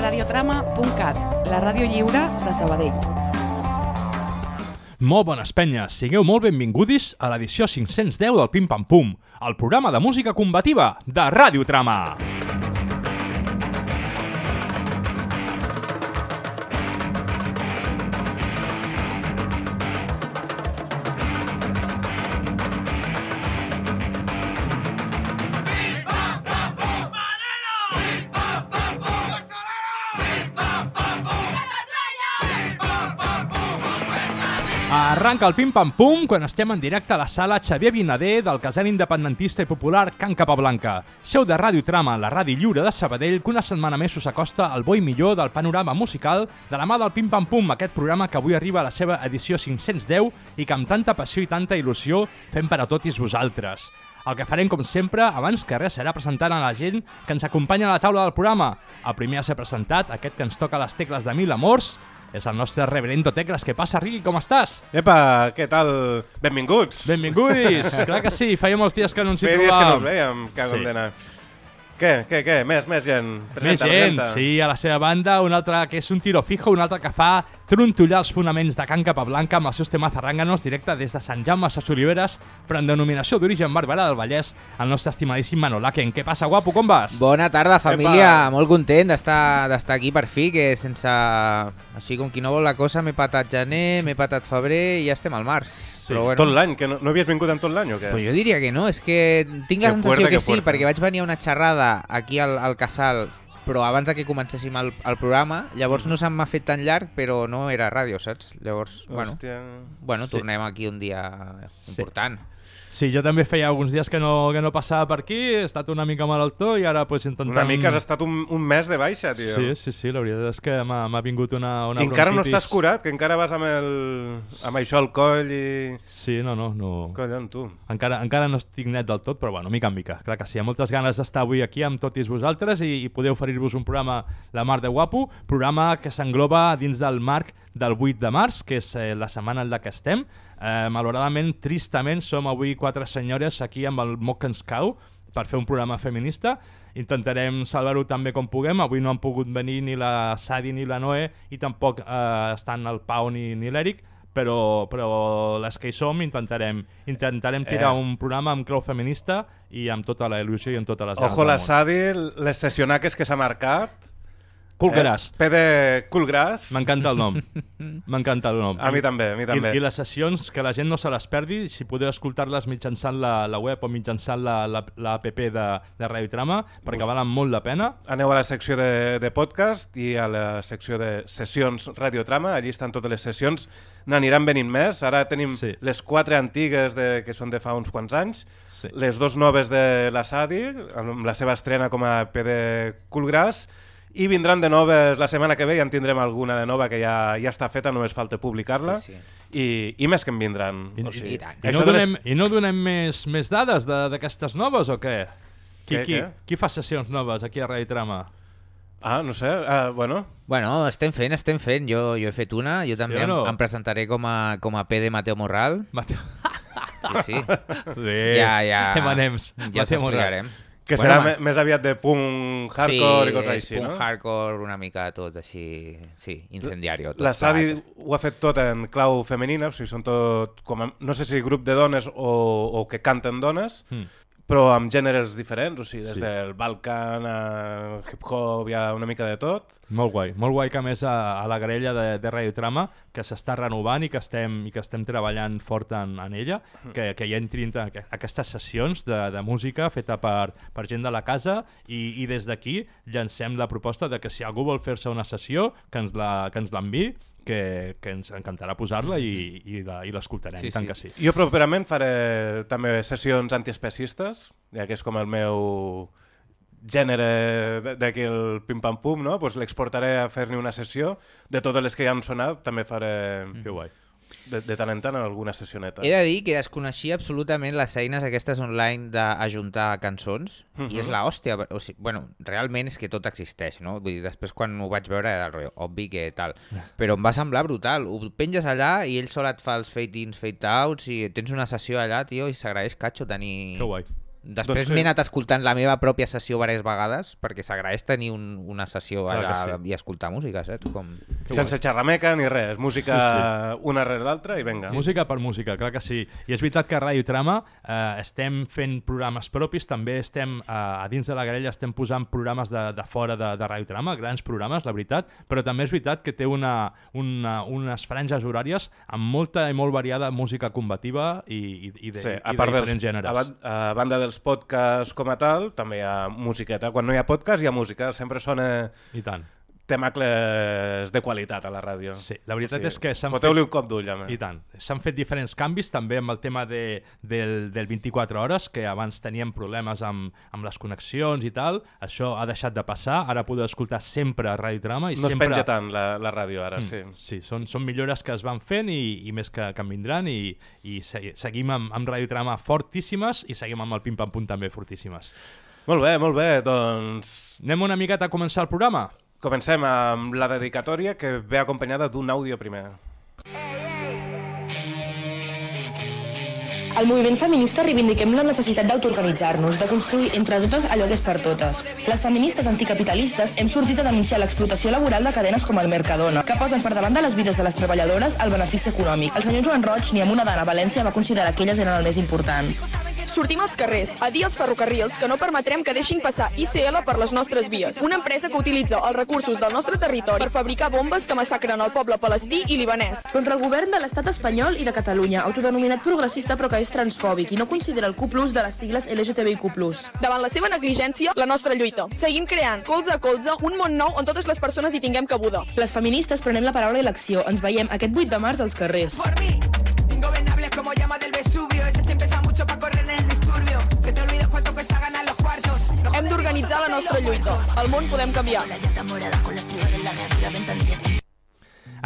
radiotrama.cat, la ràdio lliure de Sabadell. Molt bones penyes, sigueu molt benvingudis a l'edició 510 del Pim Pam Pum, el programa de música combativa de Ràdio Trama. Arranca el pim-pam-pum quan estem en directe a la sala Xavier Vinader del casal independentista i popular Can Capablanca. Seu de Ràdio Trama, la ràdio lliure de Sabadell, que una setmana més us acosta al bo i millor del panorama musical de la mà del pim-pam-pum, aquest programa que avui arriba a la seva edició 510 i que amb tanta passió i tanta il·lusió fem per a totis vosaltres. El que farem, com sempre, abans que res, serà presentant a la gent que ens acompanya a la taula del programa. El primer a ser presentat, aquest que ens toca les tecles de mil amors, és el nostre reverendo Tecles. Què passa, Riqui? Com estàs? Epa, què tal? Benvinguts. Benvinguts! Clar que sí, feia molts dies que no ens hi Feia dies que no trobàvem. us veiem, cago Sí. Què, què, què? Més, més gent. Més Presenta, gent, presenta. sí, a la seva banda, un altre que és un tiro fijo, un altre que fa trontollar els fonaments de Can Capablanca amb els seus temes zarranganos directe des de Sant Jaume a Ses Oliveres, però en denominació d'origen Barberà del Vallès, el nostre estimadíssim Manolaken. Què passa, guapo, com vas? Bona tarda, família. Epa. Molt content d'estar d'estar aquí per fi, que sense... Així com qui no vol la cosa, m'he patat gener, m'he patat febrer i ja estem al març. Sí, Però bueno, Tot l'any, que no, no havies vingut en tot l'any o què? pues jo diria que no, és que tinc la Que sensació fuerte, que que sí, fuerte. perquè vaig venir a una xerrada aquí al, al casal però abans de que comencéssim el, el programa, llavors no se m'ha fet tan llarg, però no era ràdio, saps? Llavors, bueno, Hòstia. bueno Sí. tornem aquí un dia important. Sí, jo també feia alguns dies que no, que no passava per aquí, he estat una mica malaltó i ara pues, intentant... Una mica has estat un, un mes de baixa, tio. Sí, sí, sí, la veritat és que m'ha vingut una, una I encara no bronquitis. estàs curat, que encara vas amb, el, amb això al coll i... Sí, no, no, no. Collons, tu. Encara, encara no estic net del tot, però bueno, mica en mica. Clar que sí, hi ha moltes ganes d'estar avui aquí amb tots vosaltres i, i poder oferir-vos un programa La Mar de Guapo, programa que s'engloba dins del marc del 8 de març, que és eh, la setmana en la que estem. Eh, malauradament, tristament, som avui quatre senyores aquí amb el moc que ens cau per fer un programa feminista. Intentarem salvar-ho també com puguem. Avui no han pogut venir ni la Sadi ni la Noé i tampoc eh, estan el Pau ni, ni l'Eric, però, però les que hi som intentarem, intentarem tirar Eh. un programa amb clau feminista i amb tota la il·lusió i amb totes les ganes Ojo la. Sadi, les sessionaques que s'ha marcat. Culgaràs. Eh, P de Culgras. M'encanta el nom. M'encanta el nom. A mi també, a mi també. I, I les sessions, que la gent no se les perdi, si podeu escoltar-les mitjançant la, la web o mitjançant la, la, la app de, de Radio Trama, perquè valen molt la pena. Aneu a la secció de, de podcast i a la secció de sessions Radiotrama, allí estan totes les sessions, n'aniran venint més, ara tenim Sí. les quatre antigues de, que són de fa uns quants anys, Sí. les dos noves de la Sadi, amb la seva estrena com a PD Coolgrass, i vindran de noves la setmana que ve, ja en tindrem alguna de nova que ja, ja està feta, només falta publicar-la, Sí, sí. I, i més que en vindran. I, o sigui, i tant. I no de donem, I no donem més, més dades de- d'aquestes noves o què? Qui, Què, qui, què? qui fa sessions noves aquí a Radio Trama? Ah, no sé, ah, bueno... Bueno, estem fent, estem fent. Jo, jo he fet una, jo també o no? em, em presentaré com a, com a P de Mateo Morral. Mateu... Sí, sí. Sí, Ja, ja. Emanems. Ja us Mateu Morral. Que Bueno, serà ma- me- més aviat de punk hardcore sí, i coses així, punt no? hardcore, una mica tot així, sí, incendiario. Tot La Sadi ho ha fet tot en clau femenina, o sigui, són tot, com a, no sé si grup de dones o, o que canten dones, Mm. Però amb gèneres diferents, o sigui, des Sí. del Balkan a hip-hop, hi ha una mica de tot. Molt guai, molt guai que a més a, a la grella de, de Radio Trama que s'està renovant i que estem, i que estem treballant fort en, en ella, que, que hi entrin aqu- aquestes sessions de, de música feta per, per gent de la casa i, i des d'aquí llancem la proposta de que si algú vol fer-se una sessió que ens la- que ens l'enviï que, que ens encantarà posar-la i, i la- i l'escoltarem, Sí, sí, tant sí. que sí. Jo properament faré també sessions antiespecistes, ja que és com el meu gènere de- d'aquí el pim-pam-pum, no? pues l'exportaré a fer-ne una sessió. De totes les que ja han sonat, també faré Que guai. De, de tant en tant alguna sessioneta. He de dir que desconeixia absolutament les eines aquestes online d'ajuntar cançons Mhm. i és la hòstia. O sigui, bueno, realment és que tot existeix, no? Vull dir, després quan ho vaig veure era el rotllo, obvi que tal. Però em va semblar brutal. Ho penges allà i ell sol et fa els fade-ins, fade-outs i tens una sessió allà, tio, i s'agraeix catxo tenir... Que guai. Després Doncs sí. m'he anat escoltant la meva pròpia sessió diverses vegades, perquè s'agraeix tenir un, una sessió Clar allà sí. i escoltar música, saps? Com... Sense xerrameca ni res, música Sí, una rere l'altra i venga. Música per música, clar que sí. I és veritat que a Ràdio Trama eh, estem fent programes propis, també estem, eh, a dins de la grella estem posant programes de, de fora de, de Ràdio Trama, grans programes, la veritat, però també és veritat que té una, una, unes franges horàries amb molta i molt variada música combativa i, i, i de, Sí, i a de part dels, diferents gèneres. a, ban- a banda dels podcasts com a tal, també hi ha musiqueta. Quan no hi ha podcast hi ha música, sempre sona I tant. Temacles de qualitat a la ràdio. Sí, la veritat és que s'han Foteu-li un cop d'ull, home. I tant. S'han fet diferents canvis també amb el tema de, del, del 24 hores, que abans teníem problemes amb, amb les connexions i tal. Això ha deixat de passar. Ara podeu escoltar sempre a Ràdio Trama. I No es sempre... penja tant la, la ràdio ara, sí. Sí, són, són millores que es van fent i, i més que, que en vindran i, i se- seguim amb, amb Ràdio Trama fortíssimes i seguim amb el Pim Pam Pum també fortíssimes. Molt bé, molt bé, doncs Anem una miqueta a començar el programa? Comencem amb la dedicatòria que ve acompanyada d'un àudio primer. Al moviment feminista reivindiquem la necessitat d'autoorganitzar-nos, de construir entre totes allò que és per totes. Les feministes anticapitalistes hem sortit a denunciar l'explotació laboral de cadenes com el Mercadona, que posen per davant de les vides de les treballadores el benefici econòmic. El senyor Joan Roig, ni amb una dona a València, va considerar que elles eren el més important. Sortim als carrers a dir als ferrocarrils que no permetrem que deixin passar ICL per les nostres vies, una empresa que utilitza els recursos del nostre territori per fabricar bombes que massacren el poble palestí i libanès. Contra el govern de l'estat espanyol i de Catalunya, autodenominat progressista però que és transfòbic i no considera el Q+, de les sigles LGTBIQ+. Davant la seva negligència, la nostra lluita. Seguim creant, colze a colze, un món nou on totes les persones hi tinguem cabuda. Les feministes prenem la paraula i l'acció. Ens veiem aquest 8 de març als carrers. por mí. Ingobernables como llama del Vesubio. Ese te pesa mucho para correr en el disturbio. Se te olvidó cuánto cuesta ganar los cuartos. Hem d'organitzar la nostra lluita. El món podem canviar.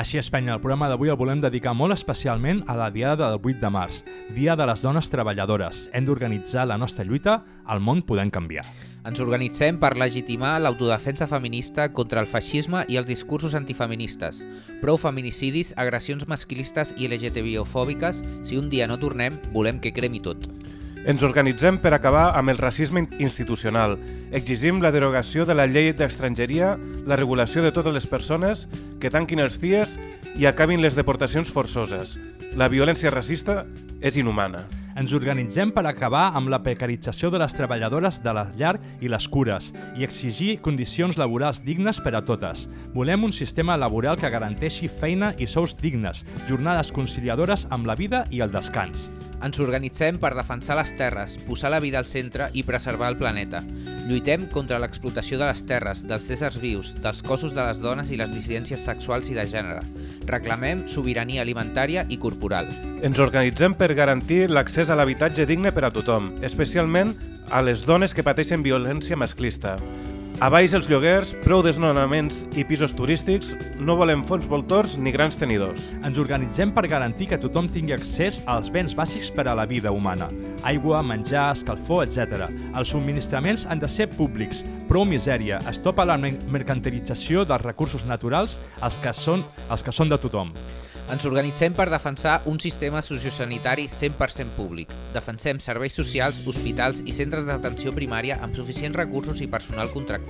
Així es penya, el programa d'avui el volem dedicar molt especialment a la diada del 8 de març, Dia de les Dones Treballadores. Hem d'organitzar la nostra lluita, el món podem canviar. Ens organitzem per legitimar l'autodefensa feminista contra el feixisme i els discursos antifeministes. Prou feminicidis, agressions masclistes i LGTBI-fòbiques, si un dia no tornem, volem que cremi tot. Ens organitzem per acabar amb el racisme in- institucional. Exigim la derogació de la llei d'estrangeria, la regulació de totes les persones, que tanquin els CIES i acabin les deportacions forçoses. La violència racista és inhumana. Ens organitzem per acabar amb la precarització de les treballadores de la llar i les cures i exigir condicions laborals dignes per a totes. Volem un sistema laboral que garanteixi feina i sous dignes, jornades conciliadores amb la vida i el descans. Ens organitzem per defensar les terres, posar la vida al centre i preservar el planeta. Lluitem contra l'explotació de les terres, dels éssers vius, dels cossos de les dones i les dissidències sexuals i de gènere. Reclamem sobirania alimentària i corporal. Ens organitzem per garantir l'accés a l'habitatge digne per a tothom, especialment a les dones que pateixen violència masclista. A baix els lloguers, prou desnonaments i pisos turístics, no volem fons voltors ni grans tenidors. Ens organitzem per garantir que tothom tingui accés als béns bàsics per a la vida humana. Aigua, menjar, escalfor, etc. Els subministraments han de ser públics. Prou misèria. Es topa la mer- mercantilització dels recursos naturals, els que són, els que són de tothom. Ens organitzem per defensar un sistema sociosanitari 100% públic. Defensem serveis socials, hospitals i centres d'atenció primària amb suficients recursos i personal contractat.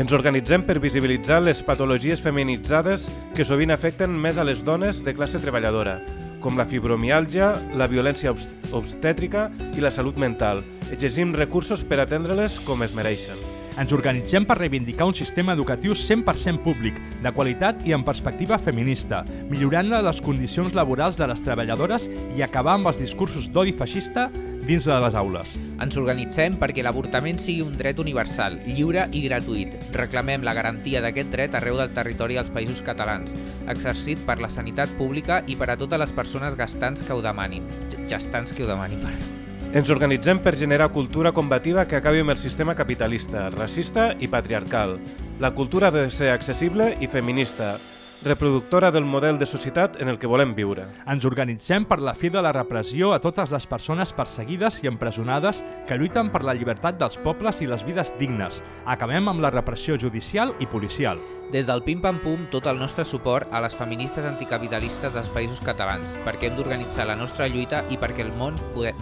Ens organitzem per visibilitzar les patologies feminitzades que sovint afecten més a les dones de classe treballadora, com la fibromiàlgia, la violència obst obstètrica i la salut mental. Exigim recursos per atendre-les com es mereixen. Ens organitzem per reivindicar un sistema educatiu 100% públic, de qualitat i amb perspectiva feminista, millorant les condicions laborals de les treballadores i acabar amb els discursos d'odi feixista dins de les aules. Ens organitzem perquè l'avortament sigui un dret universal, lliure i gratuït. Reclamem la garantia d'aquest dret arreu del territori dels països catalans, exercit per la sanitat pública i per a totes les persones gastants que ho demanin. Gestants que ho demanin, perdó. Ens organitzem per generar cultura combativa que acabi amb el sistema capitalista, racista i patriarcal. La cultura ha de ser accessible i feminista, reproductora del model de societat en el que volem viure. Ens organitzem per la fi de la repressió a totes les persones perseguides i empresonades que lluiten per la llibertat dels pobles i les vides dignes. Acabem amb la repressió judicial i policial. Des del Pim Pam Pum, tot el nostre suport a les feministes anticapitalistes dels països catalans, perquè hem d'organitzar la nostra lluita i perquè el món podem...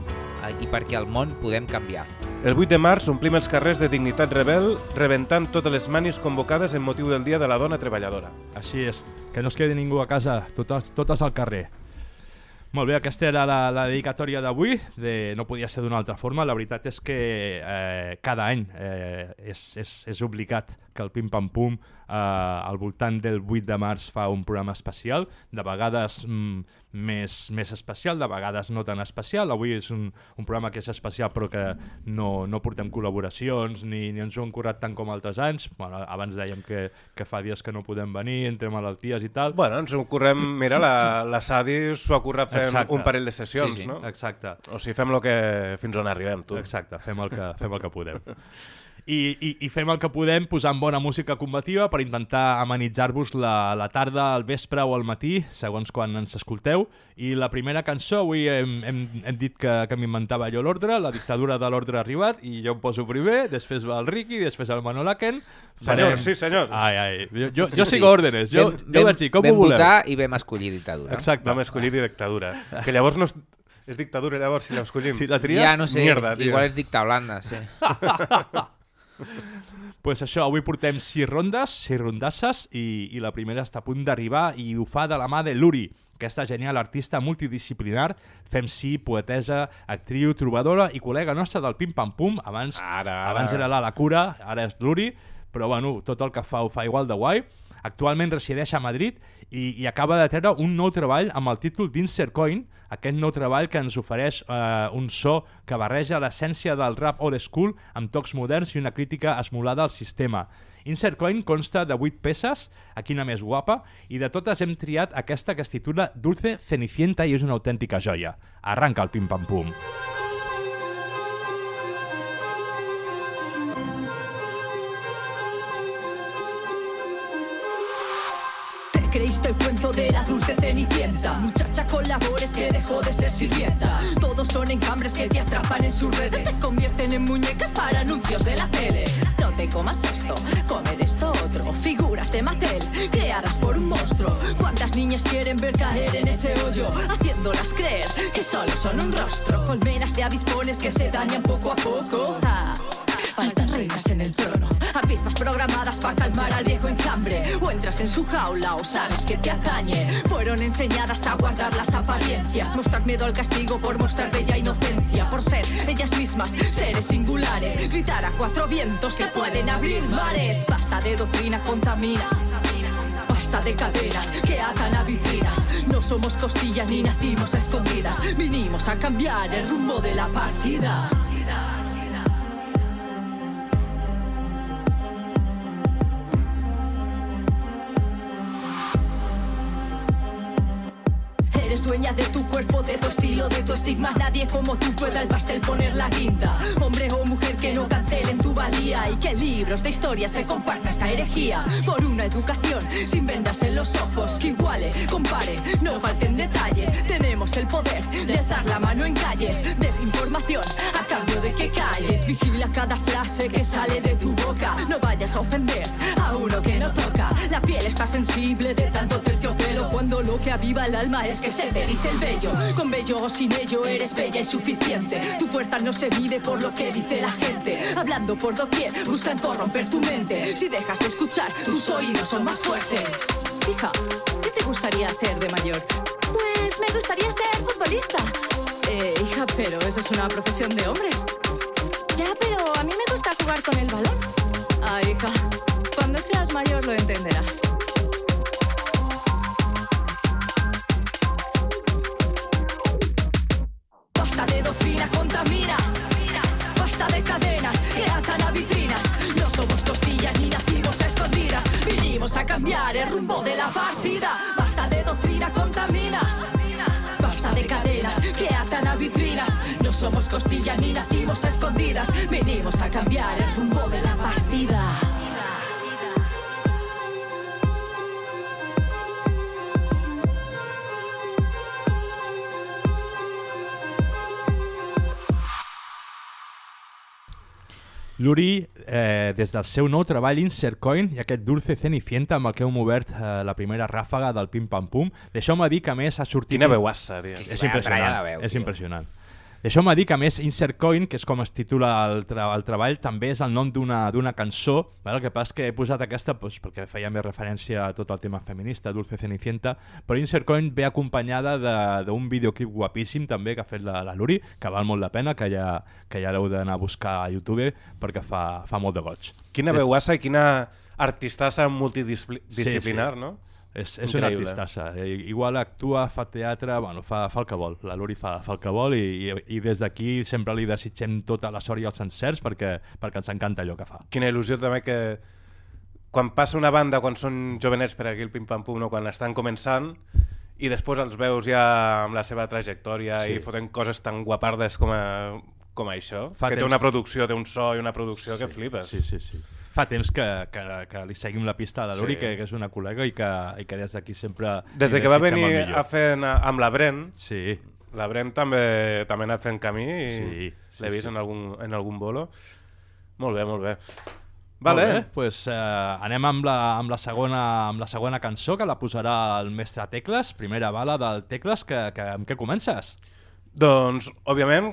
i perquè al món podem canviar. El 8 de març omplim els carrers de Dignitat Rebel rebentant totes les manis convocades en motiu del Dia de la Dona Treballadora. Així és, que no es quedi ningú a casa, totes, totes al carrer. Molt bé, aquesta era la, la dedicatòria d'avui, de, no podia ser d'una altra forma. La veritat és que eh, cada any eh, és, és, és obligat que el Pim Pam Pum eh, al voltant del 8 de març fa un programa especial, de vegades mm, més, més especial, de vegades no tan especial. Avui és un, un programa que és especial però que no, no portem col·laboracions ni, ni ens ho han currat tant com altres anys. Bueno, abans dèiem que, que fa dies que no podem venir, entre malalties i tal. Bueno, ens ho correm... Mira, la, la Sadi s'ho ha currat fent Exacte. un parell de sessions, Sí, sí. no? Exacte. O sigui, fem el que... fins on arribem, tu. Exacte, fem el que, fem el que podem. I, i, I fem el que podem posant bona música combativa per intentar amenitzar-vos la, la tarda, al vespre o al matí, segons quan ens escolteu. I la primera cançó, avui hem, hem, hem dit que, que m'inventava jo l'ordre, la dictadura de l'ordre ha arribat, i jo em poso primer, després va el Ricky, després el Manolaken. Senyor, sí, senyor. Ai, ai, jo, jo, jo sigo òrdenes, jo, Vam- jo vam- vaig dir, com vam ho voleu? votar i vam escollir dictadura. Exacte. Vam escollir dictadura. Que llavors no és, és dictadura, llavors, si l'escollim. Si la tries, Ja no sé, Mierda, tio. igual és dicta Holanda, sí. pues això, avui portem sis rondes, sis rondasses, i, i la primera està a punt d'arribar i ho fa de la mà de Luri, aquesta genial artista multidisciplinar, fem sí, poetesa, actriu, trobadora i col·lega nostra del Pim Pam Pum. Abans, Ara, ara. abans era la La Cura, ara és Luri, però bueno, tot el que fa ho fa igual de guai. Actualment resideix a Madrid i, i acaba de treure un nou treball amb el títol d'Insert Coin, aquest nou treball que ens ofereix eh, un so que barreja l'essència del rap old school amb tocs moderns i una crítica esmolada al sistema. Insert Coin consta de 8 peces, aquí una més guapa, i de totes hem triat aquesta que es titula Dulce Cenicienta i és una autèntica joia. Arranca el pim-pam-pum. Te creíste el cuento de la dulce cenicienta Muchacha con labores que dejó de ser sirvienta. Todos son enjambres que te atrapan en sus redes. Se convierten en muñecas para anuncios de la tele. No te comas esto, comer esto otro. Figuras de Mattel, creadas por un monstruo. ¿Cuántas niñas quieren ver caer en ese hoyo? Haciéndolas creer que solo son un rostro. Colmenas de avispones que se dañan poco a poco. Ah, Faltan reinas en el trono, avispas programadas para calmar al viejo enjambre. O entras en su jaula o sabes que te atañe. Fueron enseñadas a guardar las apariencias, mostrar miedo al castigo por mostrar bella inocencia, por ser ellas mismas seres singulares. Gritar a cuatro vientos que pueden abrir mares. Basta de doctrina contamina. Basta de cadenas que atan a vitrinas. No somos costillas ni nacimos a escondidas. Vinimos a cambiar el rumbo de la partida. Eres dueña de tu cuerpo, de tu estilo, de tu estigma. Nadie como tú pueda al pastel poner la guinda. Hombre o mujer que no cancelen tu valía y que libros de historia se comparta esta herejía. Por una educación sin vendas en los ojos, que iguale, compare, no falten detalles. Tenemos el poder de alzar la mano en calles. Desinformación a cambio de que calles. Vigila cada frase que sale de tu boca. No vayas a ofender uno que no toca. La piel está sensible de tanto terciopelo cuando lo que aviva el alma es que se te dice el bello. Con bello o sin ello eres bella y suficiente. Tu fuerza no se mide por lo que dice la gente. Hablando por doquier, buscan corromper tu mente. Si dejas de escuchar, tus oídos son más fuertes. Hija, ¿qué te gustaría ser de mayor? Pues me gustaría ser futbolista. Eh, hija, pero eso es una profesión de hombres. Ya, pero a mí me gusta jugar con el balón. Ah, hija, cuando seas mayor lo entenderás. Basta de doctrina, contamina. Basta de cadenas que atan a vitrinas. No somos costillas ni nacimos escondidas. Vinimos a cambiar el rumbo de la partida. Basta de doctrina, contamina. Basta de cadenas que atan a vitrinas. No somos costillas ni nacimos escondidas. Vinimos a cambiar el rumbo de la partida. Luri, eh, des del seu nou treball Insert Coin i aquest Dulce Cenicienta amb el que hem obert eh, la primera ràfaga del Pim Pam Pum, deixeu-me dir que a més ha sortit... Quina veuassa, tio. És impressionant, veu, és tio. Deixeu-me dir que, a més, Insert Coin, que és com es titula el, tra el treball, també és el nom d'una cançó. Val? El que passa és que he posat aquesta doncs, perquè feia més referència a tot el tema feminista, Dulce Cenicienta, però Insert Coin ve acompanyada de- d'un videoclip guapíssim també que ha fet la, la Luri, que val molt la pena, que ja, que ja l'heu d'anar a buscar a YouTube perquè fa, fa molt de goig. Quina veuassa i quina artistassa multidisciplinar, Sí, sí. no? És, és una artistassa. Eh, Igual actua, fa teatre, bueno, fa, fa el que vol. La Luri fa, fa el que vol i, i, i des d'aquí sempre li desitgem tota la sort i els encerts perquè, perquè ens encanta allò que fa. Quina il·lusió també que quan passa una banda, quan són jovenets per aquí el pim-pam-pum, no? quan estan començant, i després els veus ja amb la seva trajectòria Sí. i foten coses tan guapardes com, a, com això, Fa que té temps. una producció, té un so i una producció que flipes. Sí, sí, sí. Fa temps que, que, que li seguim la pista a la Luri, Sí. que, que és una col·lega i que, i que des d'aquí sempre Des de que va venir a fer amb la Bren, Sí, la Bren també també ha anat fent camí i Sí, sí, l'he vist sí. en, algun, en algun bolo. Molt bé, molt bé. Vale. Vale. Molt bé, pues, eh, anem amb la, amb, la segona, amb la segona cançó que la posarà el mestre Tecles, primera bala del Tecles, que, que, amb què comences? Doncs, òbviament,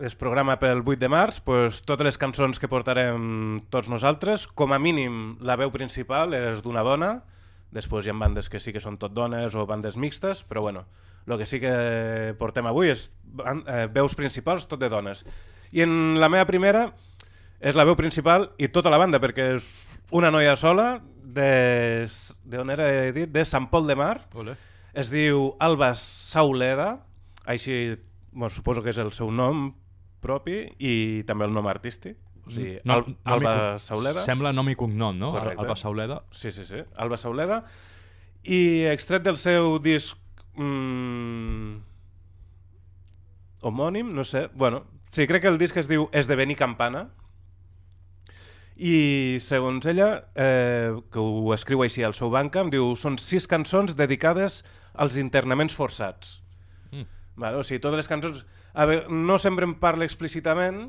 es programa pel 8 de març, doncs, totes les cançons que portarem tots nosaltres, com a mínim la veu principal és d'una dona, després hi ha bandes que sí que són tot dones o bandes mixtes, però bueno, el que sí que portem avui és eh, veus principals tot de dones. I en la meva primera és la veu principal i tota la banda, perquè és una noia sola de, de on era he dit? De Sant Pol de Mar, Ole. es diu Alba Sauleda, així bueno, suposo que és el seu nom propi i també el nom artístic. O sigui, No- Al nom i Alba cog- Sauleda. Sembla nom i cognom, no? Al- Correcte. Alba Sauleda. Sí, sí, sí. Alba Sauleda. I extret del seu disc mm, homònim, no sé. Bueno, sí, crec que el disc es diu Esdevenir Campana. I segons ella, eh, que ho escriu així al seu banca, em diu són sis cançons dedicades als internaments forçats. Mm. Vale, o sigui, totes les cançons... A veure, no sempre em parla explícitament,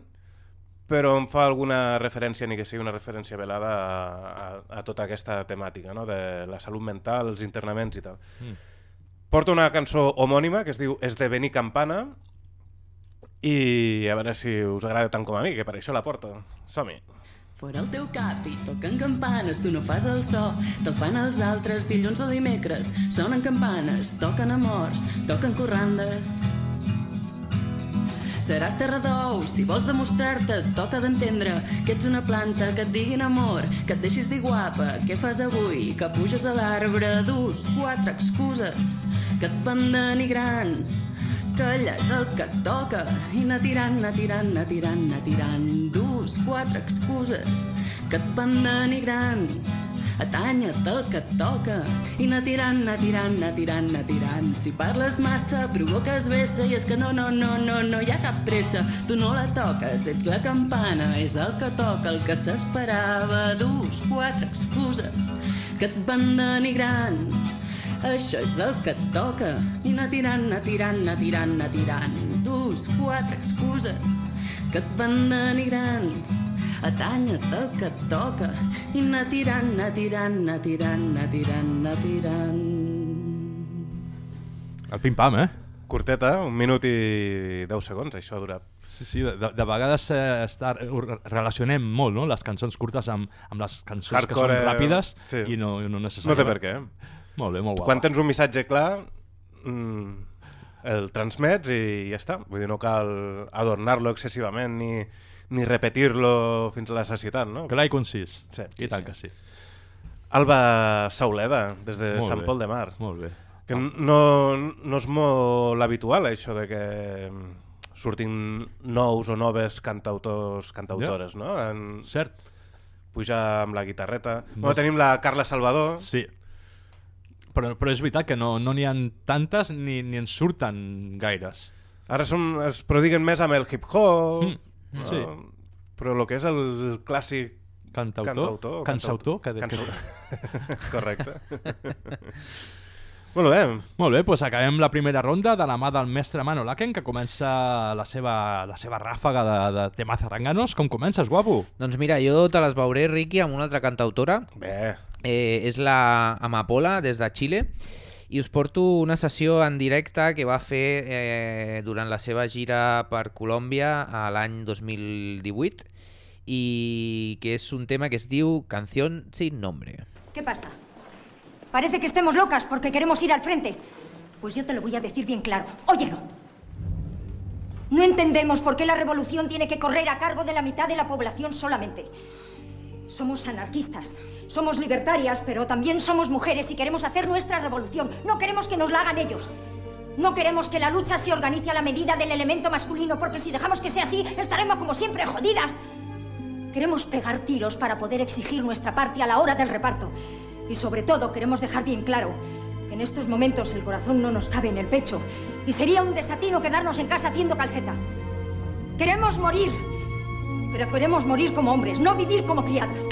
però em fa alguna referència, ni que sigui una referència velada a, a, a tota aquesta temàtica, no? de la salut mental, els internaments i tal. Mm. Porta una cançó homònima que es diu Esdevenir Campana i a veure si us agrada tant com a mi, que per això la porto. Som-hi. Fora el teu cap i toquen campanes, tu no fas el so, te'l fan els altres dilluns o dimecres. Sonen campanes, toquen amors, toquen corrandes. Seràs terra d'ou, si vols demostrar-te, toca d'entendre que ets una planta, que et diguin amor, que et deixis dir guapa, què fas avui, que puges a l'arbre, dus quatre excuses, que et van denigrant, és el que et toca i anar tirant, anar tirant, anar tirant, anar tirant dus, quatre excuses que et van denigrant atanya't el que et toca. I anar tirant, anar tirant, anar tirant, anar tirant. Si parles massa provoques vessa. I és que no, no, no, no, no hi ha cap pressa. Tu no la toques, ets la campana. És el que toca, el que s'esperava. Dus, quatre excuses que et van denigrant. Això és el que et toca. I anar tirant, anar tirant, anar tirant, anar tirant. Dus, quatre excuses que et van denigrant. Atanya't el que et toca. I anar tirant, anar tirant, anar tirant, anar tirant, anar tirant. El pim-pam, eh? Curteta, un minut i 10 segons, això ha durat. Sí, sí, de, de vegades eh, re- relacionem molt, no?, les cançons curtes amb, amb les cançons Hardcore, que són eh, ràpides sí. i no, no necessàriament. No té per què. Molt bé, molt guapa. Quan tens un missatge clar, mm, el transmets i ja està. Vull dir, no cal adornar-lo excessivament ni, ni repetir-lo fins a la sacietat, no? Clar i concís. Sí, I tant que sí. Alba Sauleda, des de Molt Sant bé. Pol de Mar. Molt bé. Que no, no és molt habitual, això de que surtin nous o noves cantautors, cantautores, no? En, Cert? pujar amb la guitarreta. No Bueno, tenim la Carla Salvador, Sí. Però, però és veritat que no n'hi no ha tantes ni, ni en surten gaires. Ara som, es prodiguen més amb el hip-hop, Mm, sí. però el que és el clàssic Cantautor? cantautor... Cansautor? Que, que... Correcte. Molt bé. Molt bé, doncs acabem la primera ronda de la mà del mestre Mano Laken, que comença la seva, la seva ràfaga de, de temes zaranganos. Com comences, guapo? Doncs mira, jo te les veuré, Ricky, amb una altra cantautora. Bé. Eh, és la Amapola, des de Xile. I us porto una sessió en directe que va fer eh, durant la seva gira per Colòmbia a l'any 2018 i que és un tema que es diu Canción sin nombre. ¿Qué pasa? Parece que estemos locas porque queremos ir al frente. Pues yo te lo voy a decir bien claro. Óyelo. No entendemos por qué la revolución tiene que correr a cargo de la mitad de la población solamente. Somos anarquistas, somos libertarias, pero también somos mujeres y queremos hacer nuestra revolución. No queremos que nos la hagan ellos. No queremos que la lucha se organice a la medida del elemento masculino, porque si dejamos que sea así, estaremos como siempre jodidas. Queremos pegar tiros para poder exigir nuestra parte a la hora del reparto. Y sobre todo queremos dejar bien claro que en estos momentos el corazón no nos cabe en el pecho y sería un desatino quedarnos en casa haciendo calceta. Queremos morir, pero queremos morir como hombres, no vivir como criadas.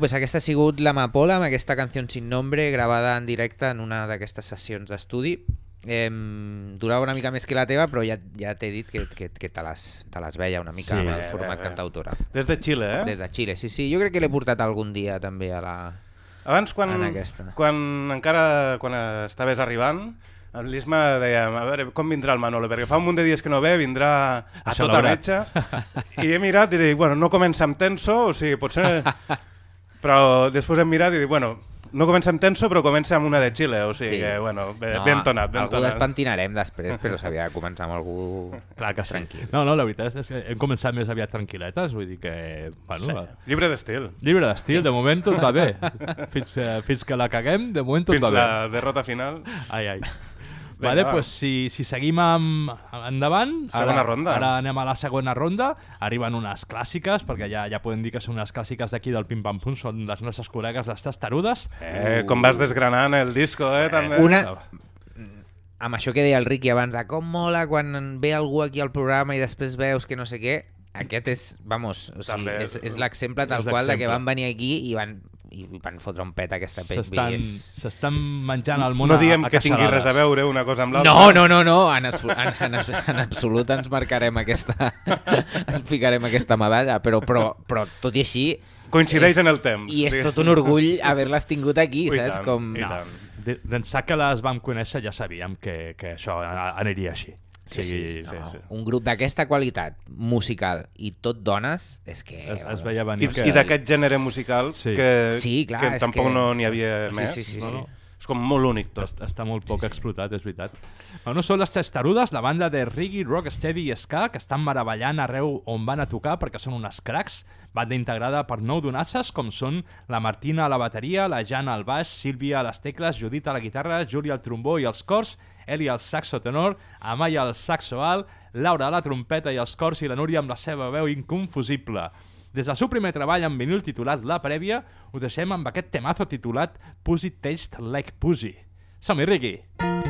Pues aquesta ha sigut l'Amapola amb aquesta canció sin nombre gravada en directe en una d'aquestes sessions d'estudi. Eh, durava una mica més que la teva, però ja, ja t'he dit que, que, que te, les, te les veia una mica Sí, amb el bé, format bé, bé. cantautora. Des de Xile, eh? Des de Xile, sí, sí. Jo crec que l'he portat algun dia també a la... Abans, quan, En quan encara quan estaves arribant, l'Isma dèiem, a veure, com vindrà el Manolo? Perquè fa un munt de dies que no ve, vindrà a Això tota metxa. I he mirat i dic, bueno, no comença amb tenso, o sigui, potser... Però després hem mirat i dic, bueno, no comença amb tenso, però comença amb una de Xile, o sigui Sí. que, bueno, bé, ben tonat, ben algú tonat. despentinarem després, però s'havia de començar amb algú Clar que sí. tranquil. No, no, la veritat és que hem començat més aviat tranquil·letes, vull dir que... Bueno, Sí. la- Llibre d'estil. Llibre d'estil, sí. de moment tot va bé. Fins, eh, fins que la caguem, de moment tot Fins va bé. la derrota final. Ai, ai. Vinga, vale, va. pues si, si seguim amb, endavant... Segona ronda. Ara anem a la segona ronda. Arriben unes clàssiques, perquè ja ja podem dir que són unes clàssiques d'aquí del Pim Pam Pum, són les nostres col·legues, les testarudes. Eh, com vas desgranant el disco, eh, també. Una... Amb això que deia el Riqui abans, de com mola quan ve algú aquí al programa i després veus que no sé què, aquest és, vamos, o sigui, També és, és- l'exemple tal és qual de que van venir aquí i van, i van fotre un pet a aquesta pell. S'estan És... s'estan menjant el món No a, diem a que tingui res a veure una cosa amb l'altra. No, no, no, no, en, es- en, en, en absolut ens marcarem aquesta... ens ficarem aquesta medalla, però, però, però tot i així, coincideix és- en el temps. I és tot un orgull haver-les tingut aquí, Ui, saps? tant, Com... i No, tant. de- d'ençà que les vam conèixer ja sabíem que, que això a- aniria així. Sí, sí, sí, no, sí. Un grup d'aquesta qualitat musical i tot dones, és que... Es, es veia I, venir que... i d'aquest gènere musical Sí. que, Sí, clar, que tampoc que- no n'hi havia Sí, més. sí, sí, no? sí. És com molt únic tot. Està, està molt poc explotat, és veritat. Bueno, són les Testarudes, la banda de reggae, rocksteady i ska, que estan meravellant arreu on van a tocar perquè són unes cracs. Banda integrada per nou donasses, com són la Martina a la bateria, la Jana al baix, Sílvia a les tecles, Judit a la guitarra, Júlia al trombó i els cors, Eli al saxo tenor, Amaya al saxo alt, Laura a la trompeta i els cors i la Núria amb la seva veu inconfusible. Des del seu primer treball en vinil titulat La Prèvia, ho deixem amb aquest temazo titulat Pussy Taste Like Pussy. Som-hi, Riqui! No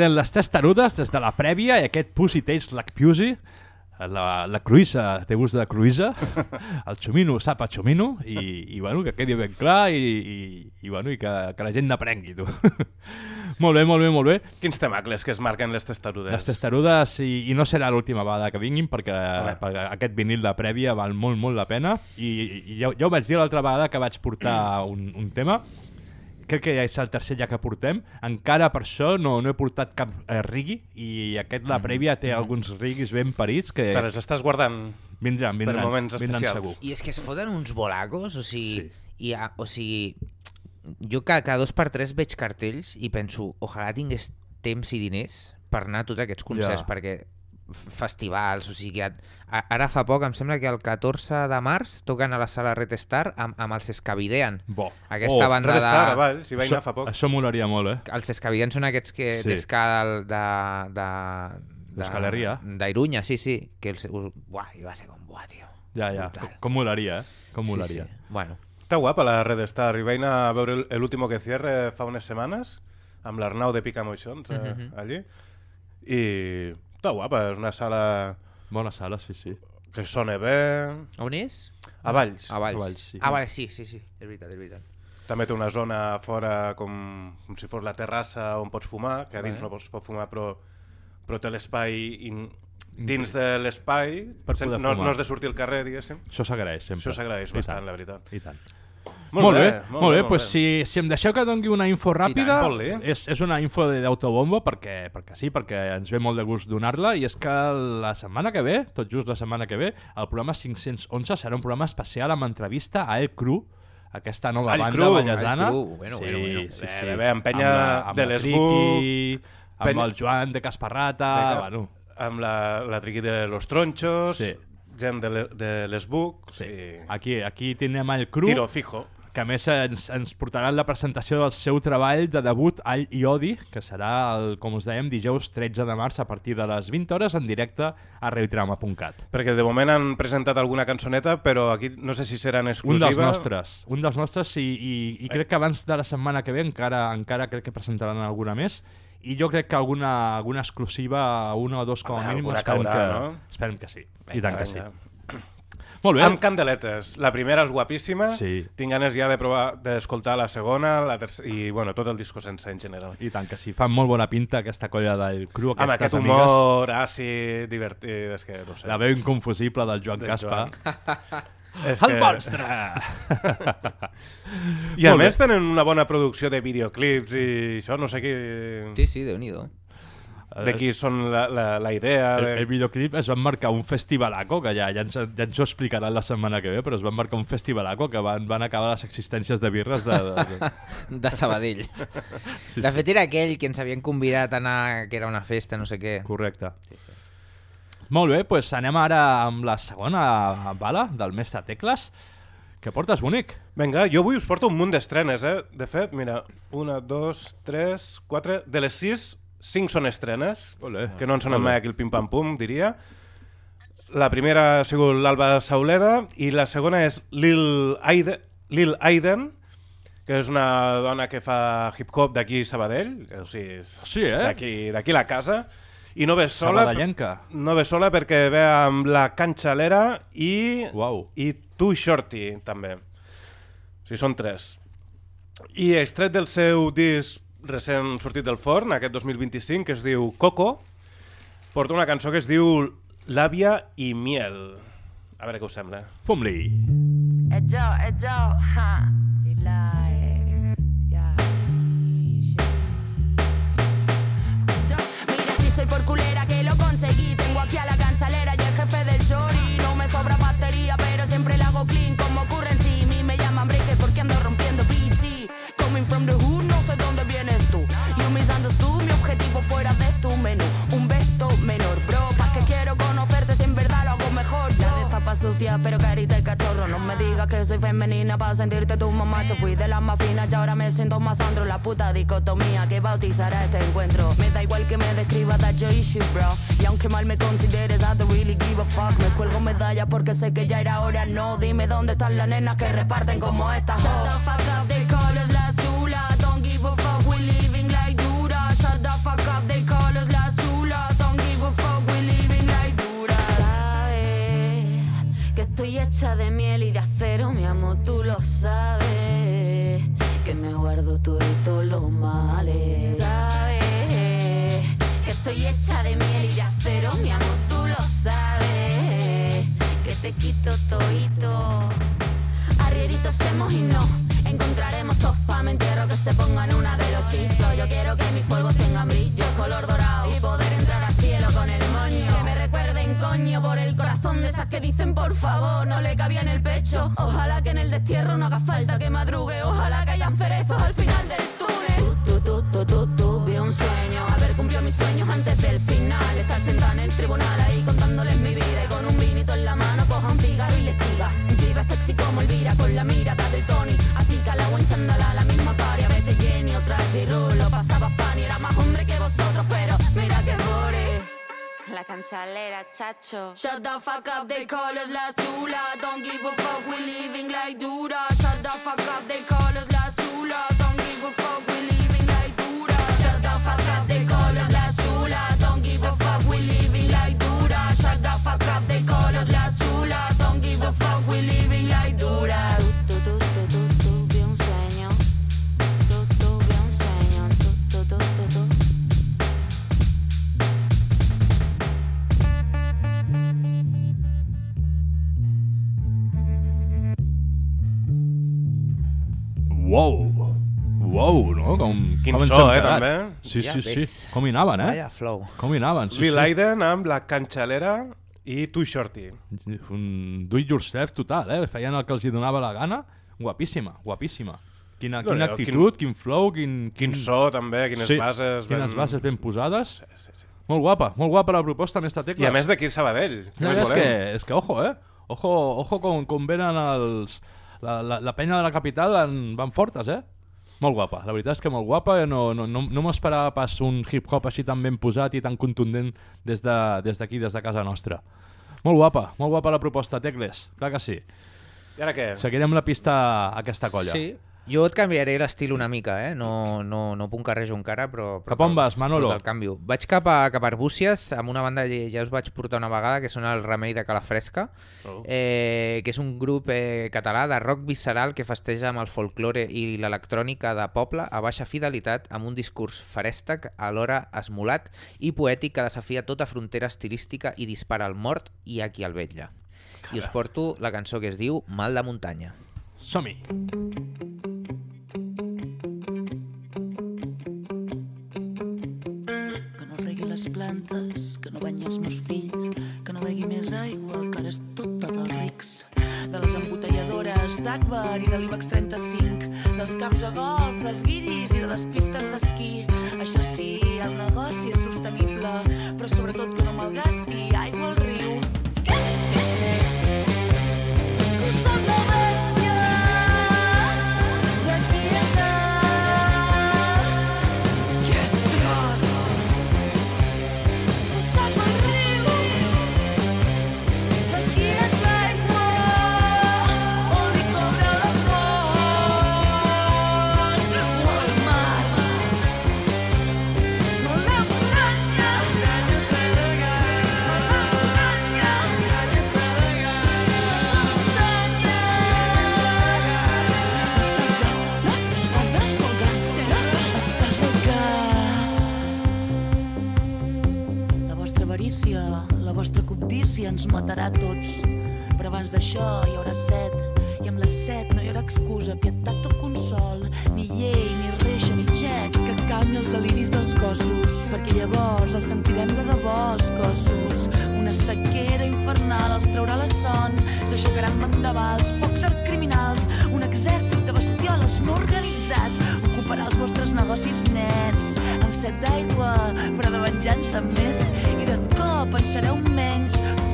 Eren les testarudes des de la prèvia i aquest Pussy Taste Like Pussy, la, la cruïssa té gust de cruïssa, el xumino sap a xumino i, i, bueno, que quedi ben clar i, i, i, bueno, i que, que la gent n'aprengui, tu. molt bé, molt bé, molt bé. Quins temacles que es marquen les testarudes? Les testarudes, i, i no serà l'última vegada que vinguin perquè, Home. perquè aquest vinil de prèvia val molt, molt la pena i, i ja, ja ho vaig dir l'altra vegada que vaig portar un, un tema crec que ja és el tercer ja que portem encara per això no, no he portat cap eh, rigui i aquest la prèvia té alguns riguis ben parits que Te les estàs guardant vindran, per vindran, moments vindran especials. segur I és que es foten uns bolacos, o sigui... Sí. I, a, o sigui jo cada, cada dos per tres veig cartells i penso, ojalà tingués temps i diners per anar a tots aquests concerts, Ja. perquè festivals, o sigui, ara fa poc, em sembla que el 14 de març toquen a la sala Red Star amb, amb els Escavidean. Bo. Aquesta Oh, banda Red de... Star, a Valls, hi vaig això, anar fa poc. això molaria molt, eh? Els Escavidean són aquests que Sí. d'esca del- de... de, de D'Euskal Herria. D'Irunya, sí, sí. Que els, buah, i va ser com, buah, tio. Ja, ja, Brutal. com, com molaria, eh? Com molaria. Sí, sí. Bueno, Està guapa la Red Star. I vaig anar a veure el, el último que cierre fa unes setmanes amb l'Arnau de Picamoixons eh, Mhm. allí. I està guapa, és una sala Bona sala, sí, sí. que sona bé. on és? A Valls. A Valls. A Valls, sí. Ah, vale, sí, sí, sí. És veritat, és veritat. També té una zona fora com, com si fos la terrassa on pots fumar, que a dins Vale. no pots pot fumar, però, però té l'espai in, dins de l'espai, Per sen- poder no, fumar. no has de sortir al carrer, diguéssim. Això s'agraeix sempre. Això s'agraeix bastant, tant. la veritat. I tant. Molt, Molt, bé, bé, molt bé. Pues bé. si, si em deixeu que dongui una info ràpida, tant, vol-li. és, és una info de- d'autobombo perquè, perquè sí, perquè ens ve molt de gust donar-la i és que la setmana que ve, tot just la setmana que ve, el programa 511 serà un programa especial amb entrevista a El Cru, aquesta nova El banda Cru, ballesana. El Cru, bueno, sí, bueno, bueno. Sí, Bé, sí. bé, bé, amb penya amb la, amb de l'Esbuc, amb penya- el Joan de Casparrata, De Cas- bueno, Amb la, la triqui de los tronchos, Sí. gent de, le, de l'Esbuc, sí. aquí, aquí tenim El Cru. tiro fijo. Que a més ens, ens portaran la presentació del seu treball de debut All i Odi, que serà, el, com us dèiem, dijous 13 de març a partir de les 20 hores en directe a radiotrama.cat. Perquè de moment han presentat alguna cançoneta, però aquí no sé si seran Un exclusiva. dels nostres, un dels nostres i, i, i crec que abans de la setmana que ve encara encara crec que presentaran alguna més i jo crec que alguna, alguna exclusiva, una o dos com a Home, mínim, esperem, caurà, que, no? esperem que sí. I Vinga, tant que sí. Molt bé. Amb candeletes. La primera és guapíssima. Sí. Tinc ganes ja de provar d'escoltar la segona la tercera, i bueno, tot el disco sense en general. I tant que sí. Fan molt bona pinta aquesta colla del cru, Amb aquestes aquest amigues. humor àcid, divertit, és que no sé. La veu inconfusible del Joan Del Caspa. És El que- monstre! I a més tenen una bona producció de videoclips i això, no sé qui... Sí, sí, déu-n'hi-do. De qui són la, la, la idea... El, De... el videoclip es van marcar un festivalaco, que ja, ja, ens, ja ens ho explicaran la setmana que ve, però es van marcar un festivalaco que van, van acabar les existències de birres de... de, de... De Sabadell. Sí, de sí. fet, era aquell que ens havien convidat a anar, que era una festa, no sé què. Correcte. Sí, sí. Molt bé, doncs anem ara amb la segona bala del mestre Tecles. Què portes, bonic? Vinga, jo avui us porto un munt d'estrenes, eh? De fet, mira, una, dos, tres, quatre... De les sis, cinc són estrenes, Olé. que no en sonen Molt bé. mai aquí el pim-pam-pum, diria. La primera ha sigut l'Alba Sauleda i la segona és Lil Aiden, Lil Aiden que és una dona que fa hip-hop d'aquí Sabadell, o sigui, és Sí, eh? d'aquí la casa, i no ve sola, no ve sola perquè ve amb la Canxalera i, Uau. i Tu Shorty, també. O sigui, són tres. I extret del seu disc recent sortit del forn, aquest 2025, que es diu Coco, porta una cançó que es diu Làbia i miel. A veure què us sembla. Fum-li. Es yo, es yo, ja. Y la, eh, mira si soy por culera que lo conseguí. Tengo aquí a la canchalera y el jefe del chori. No me sobra batería, pero siempre la hago clean como ocurre en sí. Me, me llaman breaker porque ando rompiendo beats. Coming from the hood, pero carita y cachorro. No me digas que soy femenina para sentirte tu mamacho. Fui de las más finas y ahora me siento más andro. La puta dicotomía que bautizará este encuentro. Me da igual que me describa that your issue, bro. Y aunque mal me consideres, I don't really give a fuck. Me cuelgo medallas porque sé que ya era hora. No, dime dónde están las nenas que reparten como estas. Shut de miedo no haga falta que madrugue, ojalá chacho. Shut the fuck up, they call us las chulas. Don't give a fuck, we living like dura. Shut the fuck up, they call us las chulas. Don't give a fuck, we living Quin Com ens so, hem eh, també. Sí, Ja sí, sí. ves. Com hi anaven, eh? Vaya flow. Com hi anaven, sí, Bill sí. Aiden amb la canxalera i Too Shorty. Un do it yourself total, eh? Feien el que els hi donava la gana. Guapíssima, guapíssima. Quina, No, quina no, actitud, quin, flow, quin... Quin so, també, quines sí, bases... Quines ben- bases ben posades. Sí, sí, sí. Molt guapa, molt guapa la proposta, més tecles. I a més d'aquí Sabadell. No, és, volem? que, és que, ojo, eh? Ojo, ojo com, com venen els... La, la, la penya de la capital en, van fortes, eh? Molt guapa, la veritat és que molt guapa, no, no, no, no m'esperava pas un hip-hop així tan ben posat i tan contundent des d'aquí, de, des d'aquí, des de casa nostra. Molt guapa, molt guapa la proposta, Tecles, clar que sí. I ara què? Seguirem la pista a aquesta colla. Sí. Jo et canviaré l'estil una mica, eh? No, no, no puncarrejo encara, però... però Cap on vas, Manolo? Te'l canvio. Vaig cap a, cap a Arbúcies amb una banda que ja us vaig portar una vegada, que són el Remei de Calafresca, Oh. eh, que és un grup eh, català de rock visceral que festeja amb el folklore i l'electrònica de poble a baixa fidelitat amb un discurs ferèstec, alhora esmolat i poètic que desafia tota frontera estilística i dispara al mort i a qui el vetlla. I us porto la cançó que es diu Mal de muntanya. Som-hi! Les plantes, que no banyi els meus fills, que no begui més aigua, que ara és tota dels rics. De les embotelladores d'Akbar i de l'IBEX 35, dels camps de golf, dels guiris i de les pistes d'esquí. Això sí, el negoci és sostenible, però sobretot que no malgasti aigua al riu. Tots. Però abans d'això hi haurà set, i amb la set no hi haurà excusa, pietat o consol, ni llei, ni reixa, ni xec, que calmi els deliris dels cossos, perquè llavors els sentirem de debò, els cossos. Una sequera infernal els traurà la son, s'aixecaran mandavals, focs criminals, un exèrcit de bestioles no organitzat ocuparà els vostres negocis nets, amb set d'aigua, però de venjança més, i de cop en sereu.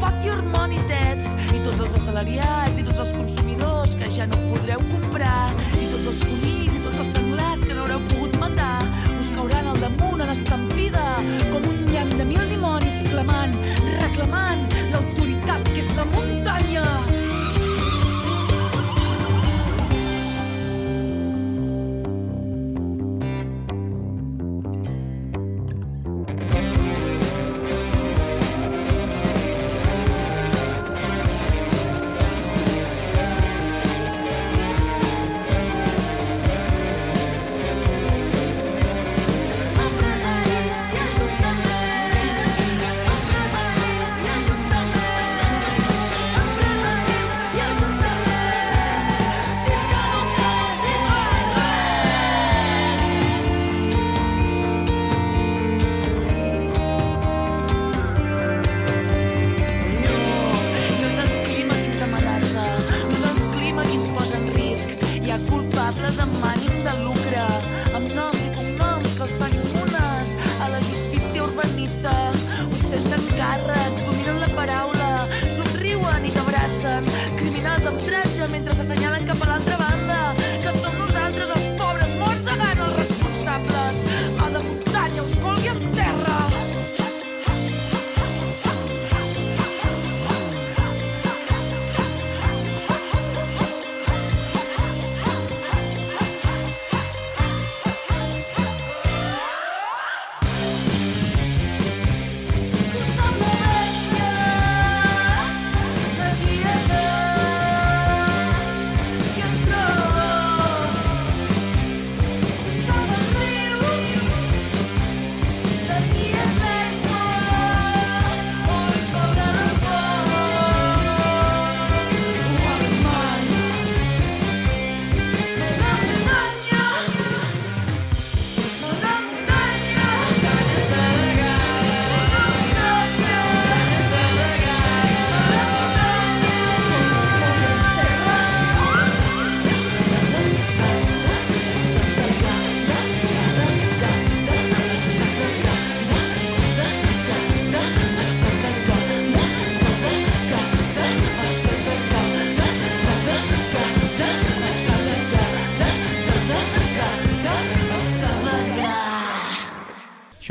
Fuck your money, tets! I tots els assalariats, i tots els consumidors que ja no podreu comprar, i tots els conills, i tots els senglars que no haureu pogut matar, us cauran al damunt a l'estampida, com un llamp de mil dimonis clamant, reclamant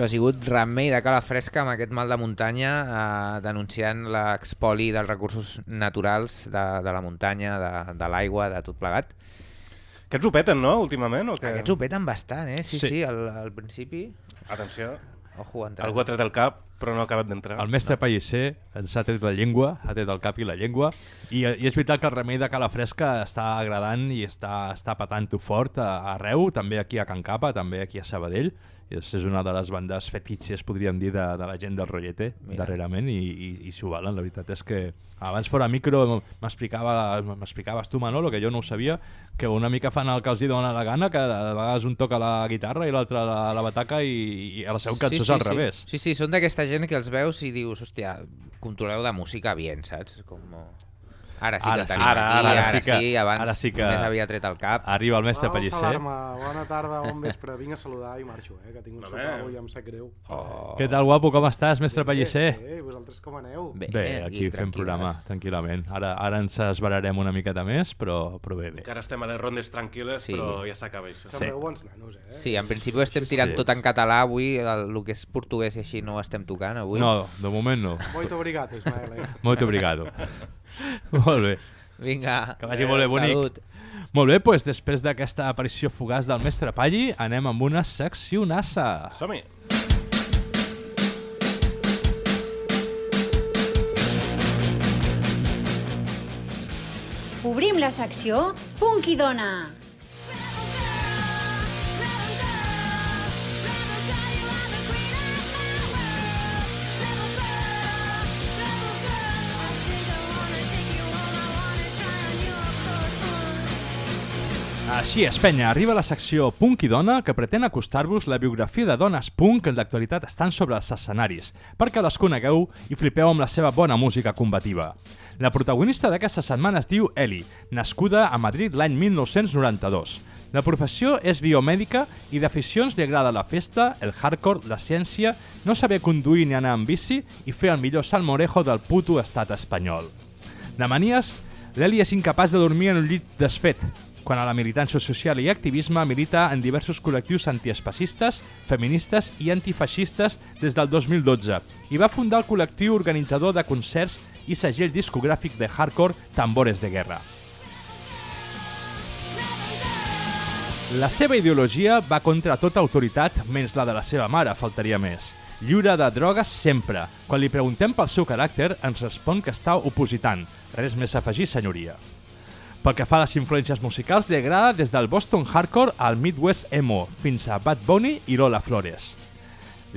ha sigut Remei de Cala Fresca amb aquest mal de muntanya eh, denunciant l'expoli dels recursos naturals de, de la muntanya, de, de l'aigua, de tot plegat. Aquests ho peten, no, últimament? O què? Aquests ho peten bastant, eh? Sí, Sí. sí, al, al principi... Atenció. Ojo, ha entrat. Algú ha tret el cap, però no ha acabat d'entrar. El mestre Pellicer ens ha tret la llengua, ha tret el cap i la llengua, i, i és veritat que el remei de Cala Fresca està agradant i està, està patant-ho fort a, arreu, també aquí a Can Capa, també aquí a Sabadell, i és és una de les bandes fetitxes, podríem dir, de, de la gent del rotllete, Mira. darrerament, i, i, i s'ho valen, la veritat és que abans fora micro m'explicava- m'explicaves tu, Manolo, que jo no ho sabia, que una mica fan el que els hi dona la gana, que de vegades un toca la guitarra i l'altre la, la bataca i, i a la seva cançó és al revés. Sí, sí, són d'aquesta gent que els veus i dius, hòstia, controleu de música bien, saps? Com... Ara sí que Ara el sí, tenim ara- aquí, ara ara, sí que- sí, abans ara sí que només havia tret el cap. arriba el mestre Hola, Pellicer. Salarma. Bona tarda, bon vespre. Vinc a saludar i marxo, eh, que tinc un sopar avui, em sap greu. Oh. Què tal, guapo, com estàs, mestre Pellicer? Bé, vosaltres com aneu? Bé, Bé, aquí, aquí fem tranquil·les. programa, tranquil·lament. Ara, ara ens esbararem una miqueta més, però, però bé, bé. Encara estem a les rondes tranquil·les, Sí. però ja s'acaba això. Sembleu bons nanos, eh? Sí, en principi ho estem tirant Sí. tot en català avui, el, el que és portuguès i així no ho estem tocant avui. No, de moment no. Muito obrigado, Ismael. Eh? Molt obrigado. Molt bé. Vinga, Que vagi molt bé, bonic. salut. Molt bé, doncs després d'aquesta aparició fugaç del mestre Palli, anem amb una seccionassa. Som-hi. Obrim la secció Punk i Dona. Així és, penya, arriba la secció Punk i Dona que pretén acostar-vos la biografia de dones punk que en l'actualitat estan sobre els escenaris, perquè les conegueu i flipeu amb la seva bona música combativa. La protagonista d'aquesta setmana es diu Eli, nascuda a Madrid l'any 1992. La professió és biomèdica i d'aficions li agrada la festa, el hardcore, la ciència, no saber conduir ni anar amb bici i fer el millor salmorejo del puto estat espanyol. De manies, l'Eli és incapaç de dormir en un llit desfet. Quan a la militància social i activisme milita en diversos col·lectius antiespacistes, feministes i antifeixistes des del 2012 i va fundar el col·lectiu organitzador de concerts i segell discogràfic de hardcore Tambores de Guerra. La seva ideologia va contra tota autoritat menys la de la seva mare, faltaria més. Lliure de drogues sempre. Quan li preguntem pel seu caràcter, ens respon que està opositant. Res més a afegir, senyoria. Pel que fa a les influències musicals, li agrada des del Boston Hardcore al Midwest Emo, fins a Bad Bunny i Lola Flores.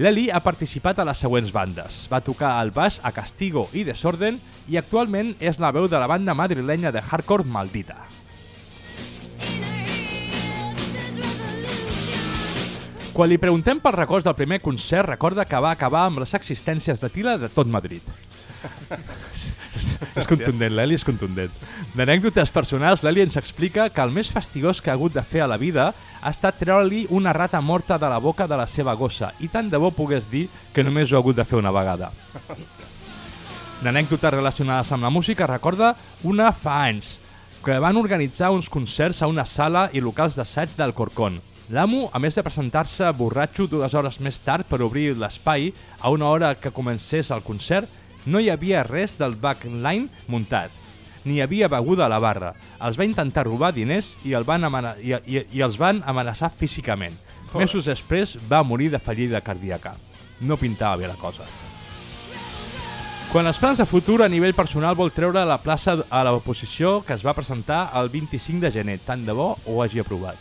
L'Eli ha participat a les següents bandes. Va tocar el baix a Castigo i Desorden i actualment és la veu de la banda madrilenya de hardcore Maldita. Quan li preguntem pel records del primer concert, recorda que va acabar amb les existències de tila de tot Madrid. És contundent, l'Eli és contundent. D'anècdotes personals, l'Eli ens explica que el més fastigós que ha hagut de fer a la vida ha estat treure-li una rata morta de la boca de la seva gossa i tant de bo pogués dir que només ho ha hagut de fer una vegada. D'anècdotes relacionades amb la música, recorda una fa anys, que van organitzar uns concerts a una sala i locals d'assaig del Corcón. L'amo, a més de presentar-se borratxo dues hores més tard per obrir l'espai, a una hora que comencés el concert, no hi havia res del backline muntat. Ni hi havia beguda a la barra. Els va intentar robar diners i, el van i, i, i els van amenaçar físicament. Joder. Mesos després va morir de fallida cardíaca. No pintava bé la cosa. Quan els plans de futur a nivell personal vol treure la plaça a l'oposició que es va presentar el 25 de gener, tant de bo ho hagi aprovat.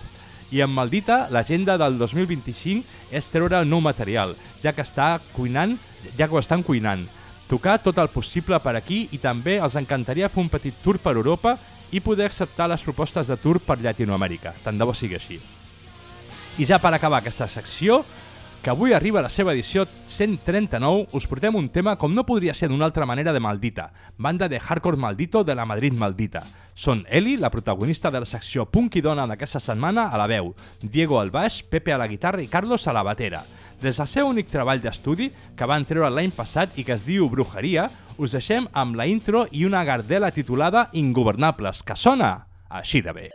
I amb Maldita, l'agenda del 2025 és treure nou material, ja que està cuinant, ja que ho estan cuinant. Tocar tot el possible per aquí i també els encantaria fer un petit tour per Europa i poder acceptar les propostes de tour per Llatinoamèrica. Tant de bo sigui així. I ja per acabar aquesta secció, que avui arriba a la seva edició 139, us portem un tema com no podria ser d'una altra manera de Maldita, banda de hardcore maldito de la Madrid Maldita. Són Eli, la protagonista de la secció Punk i Dona d'aquesta setmana, a la veu, Diego al baix, Pepe a la guitarra i Carlos a la batera. Des del seu únic treball d'estudi, que van treure l'any passat i que es diu Brujeria, us deixem amb la intro i una gardela titulada Ingovernables, que sona així de bé.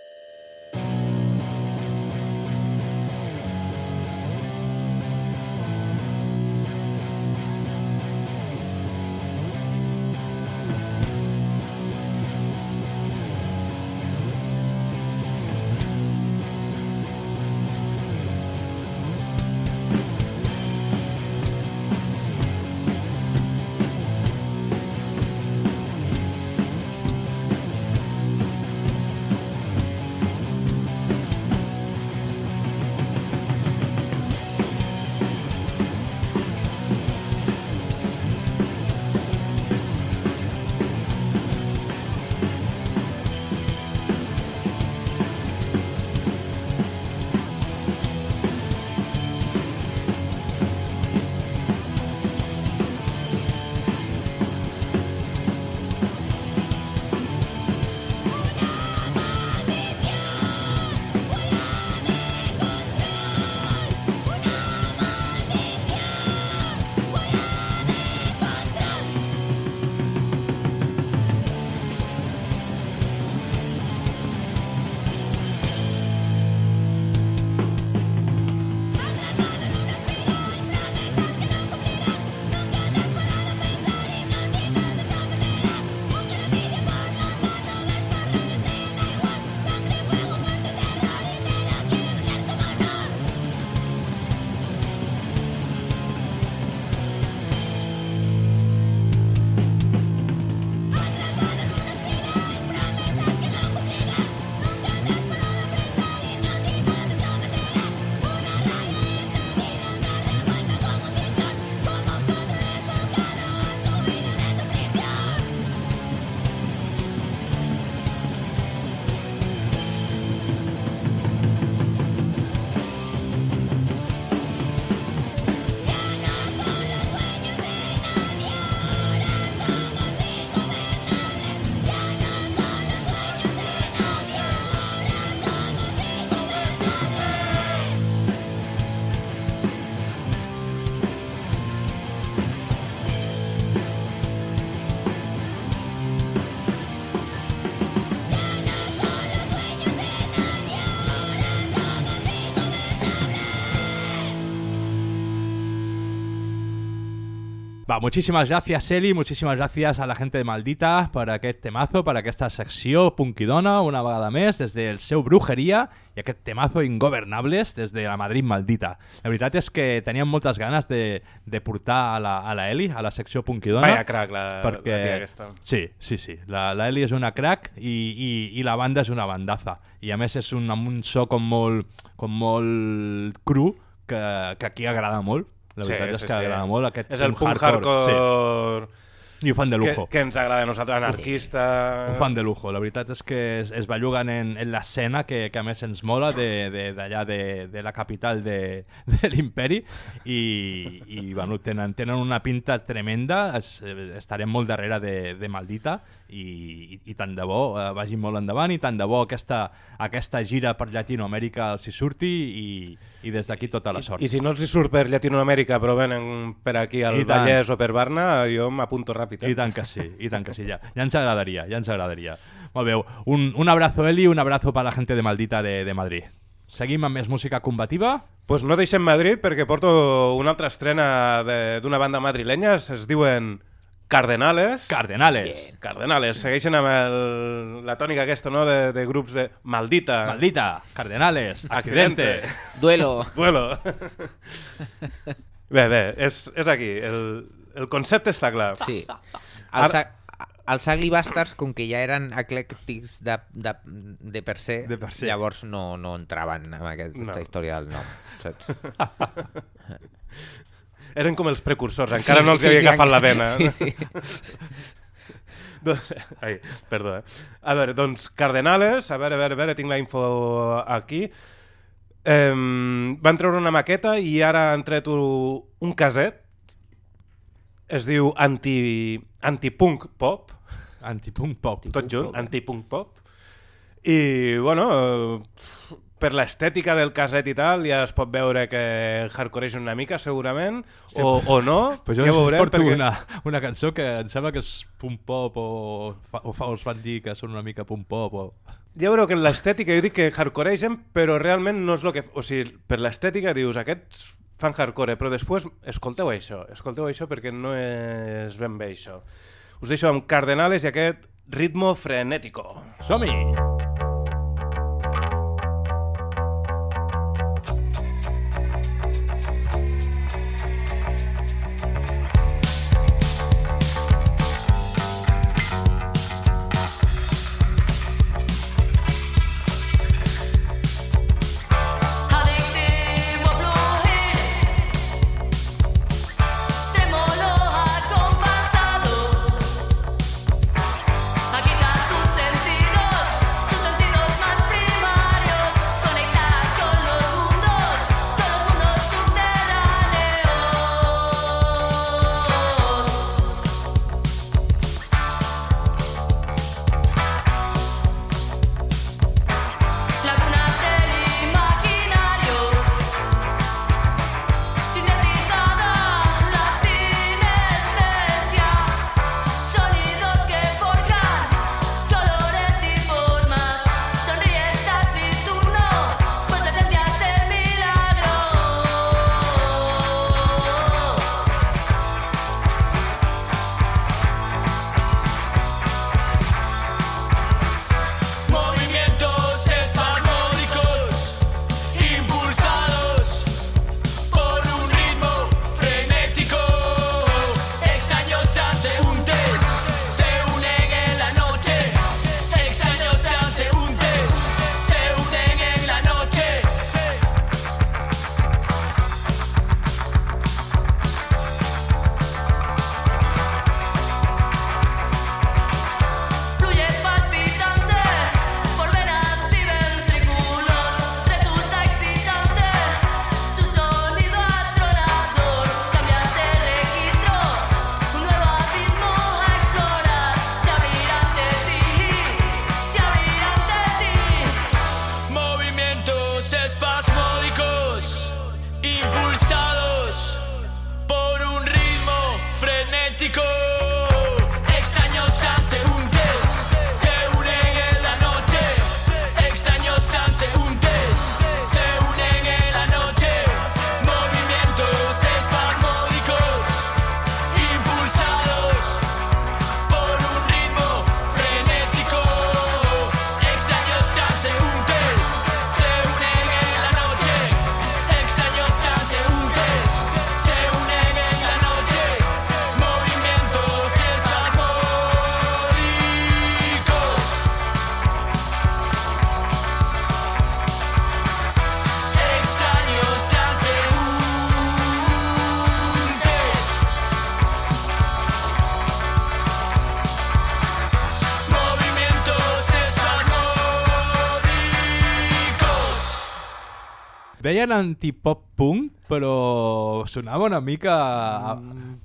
Muchísimas gracias, Eli, muchísimas gracias a la gente de Maldita per aquest temazo, per aquesta secció Punkidona, una vegada més, des del seu Brujeria i aquest temazo Ingovernables des de la Madrid Maldita. La veritat és que teníem moltes ganes de, de portar a la, a la Eli, a la secció Punkidona. Vaya crack, la, perquè... la tia aquesta. Sí, sí, sí. La, la Eli és una crack i, i, i la banda és una bandaza. I a més és un, amb un so com molt, com molt cru que, que aquí agrada molt. La Sí, veritat és sí, que sí. agrada molt aquest És el punk hardcore, Sí. I ho fan de lujo. Que, que ens agrada a nosaltres, anarquista... Un fan de lujo. La veritat és que es, es belluguen en, en l'escena que, que a més ens mola de- de- d'allà de, de, de la capital de, de l'imperi i, i bueno, tenen, tenen una pinta tremenda. Es, estarem molt darrere de, de Maldita i, i, i tant de bo eh, vagin molt endavant i tant de bo aquesta, aquesta gira per Llatinoamèrica els hi surti i, i des d'aquí tota la sort. I si no els hi surt per Llatinoamèrica però venen per aquí al I tant. Vallès o per Barna, jo m'apunto ràpid. Eh? I tant que sí, i tant que sí, ja, ja ens agradaria, ja ens agradaria. Molt bé, un, un abrazo Eli, un abrazo para la gente de Maldita de, de Madrid. Seguim amb més música combativa? Pues no deixem Madrid perquè porto una altra estrena de- d'una banda madrilenya, es diuen Cardenales. Cardenales. Cardenales, segueixen amb el, la tònica aquesta, no?, de, de grups de Maldita. Maldita, Cardenales, Accidente. Accidente. Duelo. Duelo. bé, bé, és, és aquí, el, el concepte està clar. Sí. Els, Ara... els Ugly Bastards, com que ja eren eclèctics de, de, de per se, De per se. llavors no, no entraven en aquesta No. no. història del nom. Saps? Eren com els precursors, encara no els havia agafat la vena. Sí, sí. doncs, ai, perdó, eh? A veure, doncs, Cardenales, a veure, a veure, a veure, tinc la info aquí. Eh, van treure una maqueta i ara han tret un, caset. Es diu anti, Antipunk Pop. Antipunk Pop. Tot junt, Antipunk Pop. I, bueno, eh, per l'estètica del caset i tal, ja es pot veure que hardcoreja una mica, segurament, o, o no, Pues jo ja veurem, porto perquè... una, una cançó que em sembla que és punt pop o, fa, o fa, us fan dir que són una mica punt pop o... Ja veureu que en l'estètica jo dic que hardcoregen, però realment no és el que... O sigui, per l'estètica dius, aquests fan hardcore, però després escolteu això, escolteu això perquè no és ben bé això. Us deixo amb Cardenales i aquest ritmo frenético. Som-hi! Adictivo Deien antipop punk, però sonava una mica...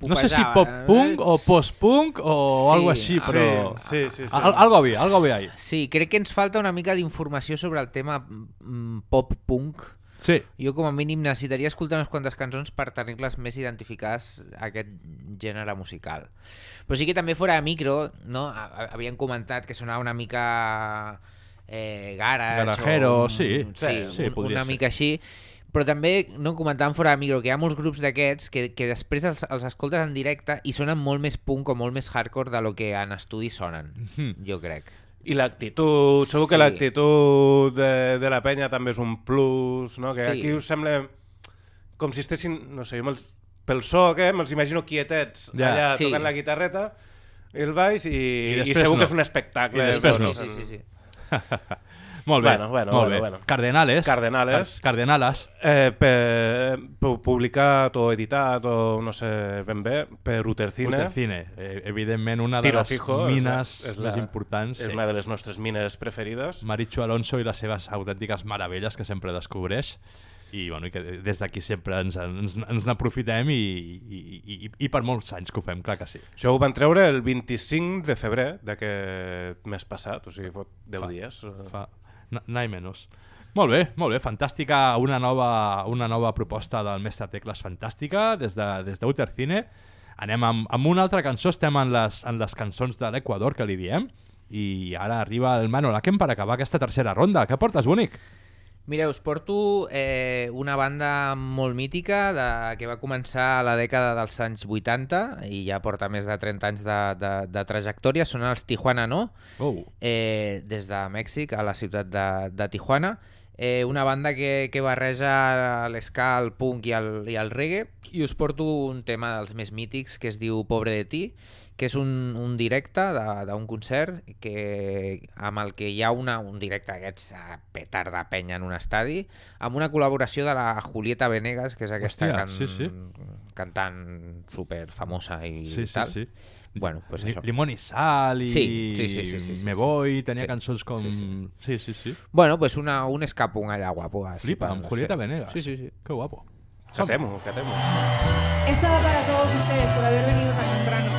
no sé si pop eh? punk o post-punk o Sí. algo així, però... Sí, sí, sí, sí. Al algo había, algo había ahí. Sí, crec que ens falta una mica d'informació sobre el tema mm, pop-punk. Sí. Jo com a mínim necessitaria escoltar unes quantes cançons per tenir-les més identificades a aquest gènere musical. Però sí que també fora de micro, no? Ha- ha- havien comentat que sonava una mica eh, garage Garajero, o un- sí. sí, Sí, un- podria una ser. mica així però també no comentàvem fora de micro que hi ha molts grups d'aquests que, que després els, els escoltes en directe i sonen molt més punk o molt més hardcore de lo que en estudi sonen, Mhm. jo crec. I l'actitud, segur que Sí. l'actitud de, de la penya també és un plus, no? Que Sí. aquí us sembla com si estessin, no sé, jo me'ls, pel so que me'ls imagino quietets Ja. allà Sí. tocant la guitarreta el baix i, I i, segur no. que és un espectacle. I després no. Sí, sí, sí, sí. Molt bé, Bueno, bueno, molt bueno, bé. bueno. Cardenales. Cardenales. Car- Cardenalas. Eh, per, per publicat o editat o no sé ben bé per Utercine. Utercine. Eh, evidentment una de Tiro les fijo, és mines la- és més la- importants. És sí. una de les nostres mines preferides. Marichu Alonso i les seves autèntiques meravelles que sempre descobreix i, bueno, i que des d'aquí sempre ens, ens, ens n'aprofitem i, i, i, i, per molts anys que ho fem, clar que sí. Això ho van treure el 25 de febrer d'aquest mes passat, o sigui, fot 10 Fa- dies. Fa, nai menys. Molt bé, molt bé, fantàstica, una nova, una nova proposta del mestre Tecles fantàstica des de, des d'Utercine. Anem amb, amb una altra cançó, estem en les, en les cançons de l'Equador, que li diem, i ara arriba el Manu Laken per acabar aquesta tercera ronda. Què portes, bonic? Mireu, us porto eh, una banda molt mítica de, que va començar a la dècada dels anys 80 i ja porta més de 30 anys de, de, de trajectòria. Són els Tijuana No, Oh. eh, des de Mèxic a la ciutat de, de Tijuana. Eh, una banda que, que barreja l'esca, el punk i el, i el reggae i us porto un tema dels més mítics que es diu Pobre de ti que és un, un directe d'un concert que, amb el que hi ha una, un directe d'aquests a petar de penya en un estadi amb una col·laboració de la Julieta Venegas que és aquesta Hòstia, can, sí, sí. cantant super famosa i Sí, sí, tal sí. Bueno, pues això Limón y sal i Sí, sí, sí, sí, sí, sí, Me sí. voy, tenia Sí. cançons com... Sí, sí. sí, sí. sí. Bueno, pues una, un escapón allà guapo. Así Flipa, para- Julieta. Venegas. Sí, sí, sí. Qué guapo. Catemo, catemo. Esta va para todos ustedes por haber venido tan temprano.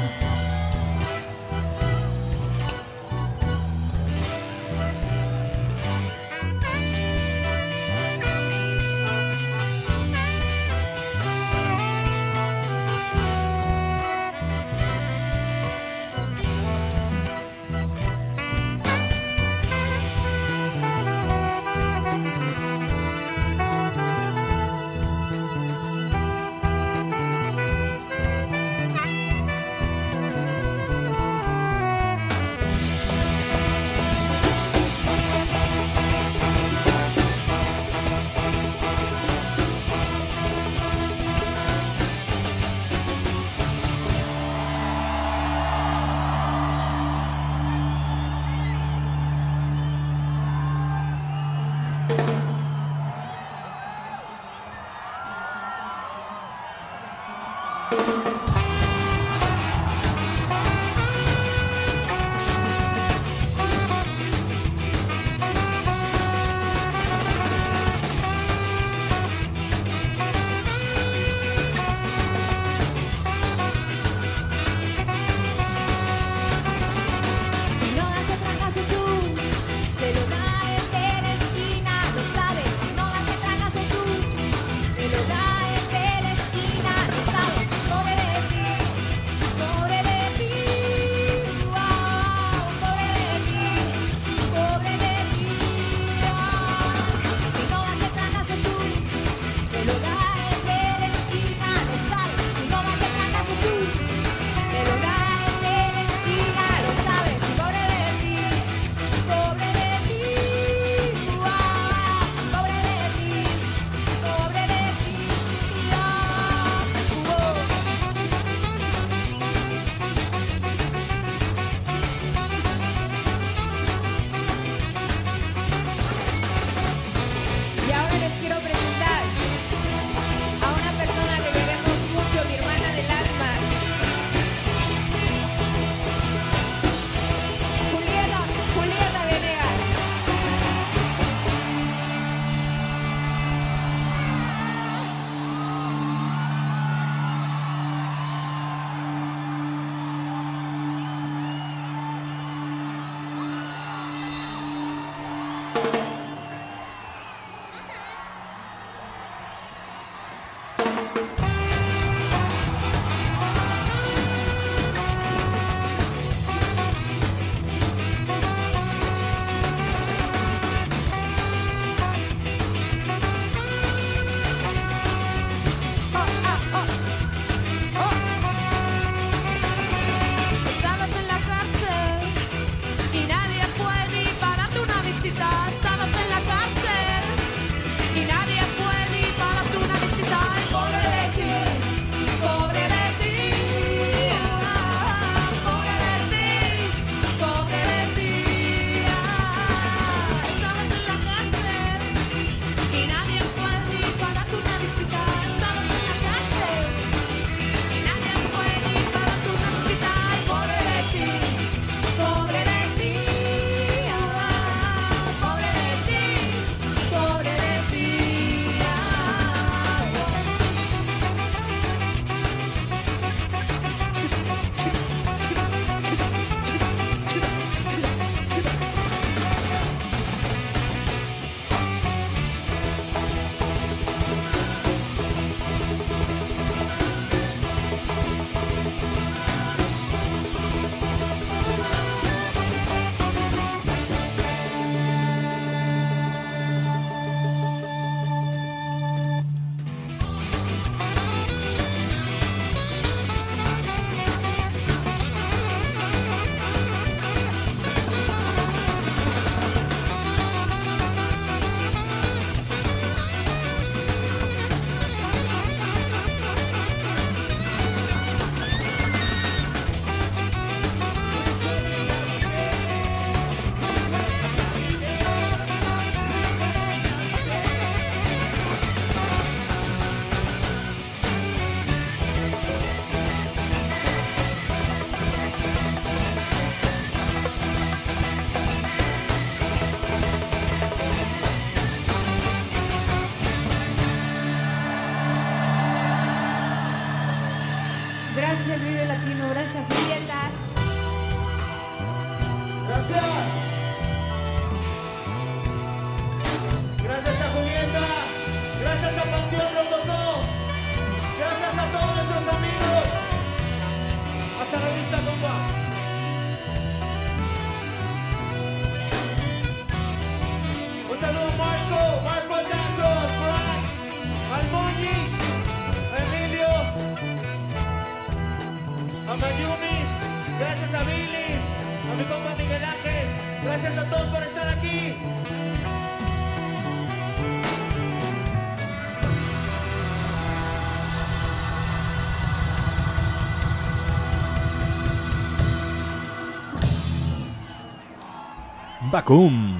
Bacum.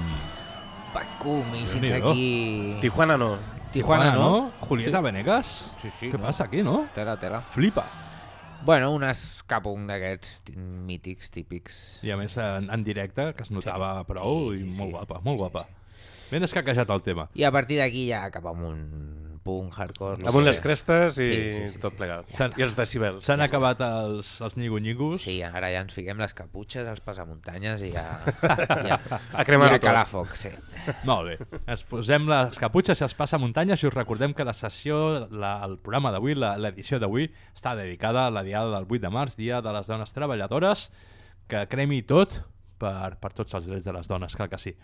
Bacum, i fins aquí... Tijuana no. Tijuana, no? Julieta Sí. Venegas? Sí, sí. Què no? passa aquí, no? Tela, tela. Flipa. Bueno, un escapung d'aquests mítics, típics. I a més en, en directe, que es notava prou, i molt guapa, molt guapa. Ben escaquejat el tema. I a partir d'aquí ja cap amunt, punk, hardcore... Amunt les crestes i Sí, sí, sí, tot sí. plegat. S'han- I els decibels. S'han acabat els, els nyigonyigos. Sí, ara ja ens fiquem les caputxes, els passamuntanyes i ja... ja A cremar-ho I a calar tot. foc, sí. Molt bé. Ens posem les caputxes i els passa muntanyes i us recordem que la sessió, la, el programa d'avui, la- l'edició d'avui, està dedicada a la diada del 8 de març, Dia de les Dones Treballadores, que cremi tot per, per tots els drets de les dones, clar que sí.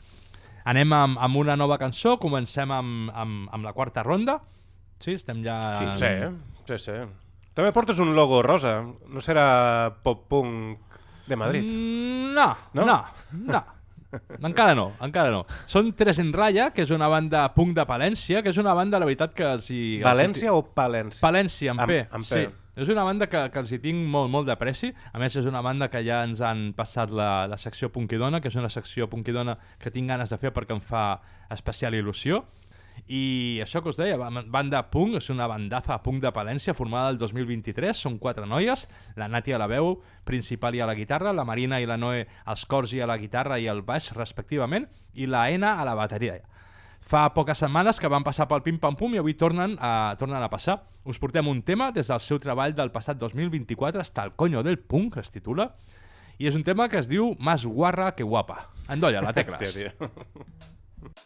Anem amb, amb una nova cançó, comencem amb, amb, amb la quarta ronda. Sí, estem ja... Sí, sí, sí, sí. També portes un logo rosa. No serà pop-punk de Madrid? Mm, no, No? no, no. Encara no, encara no. Són Tres en Raya, que és una banda punk de Palència, que és una banda, la veritat, que els hi... els hi- València o Palència? Palència, amb, Amb- P. amb P. Sí. És una banda que, que els hi tinc molt, molt d'apreci. A més, és una banda que ja ens han passat la, la secció Punkidona, que és una secció Punkidona que tinc ganes de fer perquè em fa especial il·lusió. I això que us deia, ba- banda punk, és una bandaza punk de Palència formada el 2023, són quatre noies, la Nati a la veu principal i a la guitarra, la Marina i la Noé als cors i a la guitarra i al baix respectivament, i la Ena a la bateria. Fa poques setmanes que van passar pel Pim Pam Pum i avui tornen a, tornen a passar. Us portem un tema des del seu treball del passat 2024 hasta el coño del punk, es titula, i és un tema que es diu Más guarra que guapa. Endolla, la tecles. Hòstia, tio.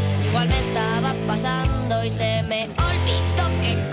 me estaba pasando y se me olvidó qué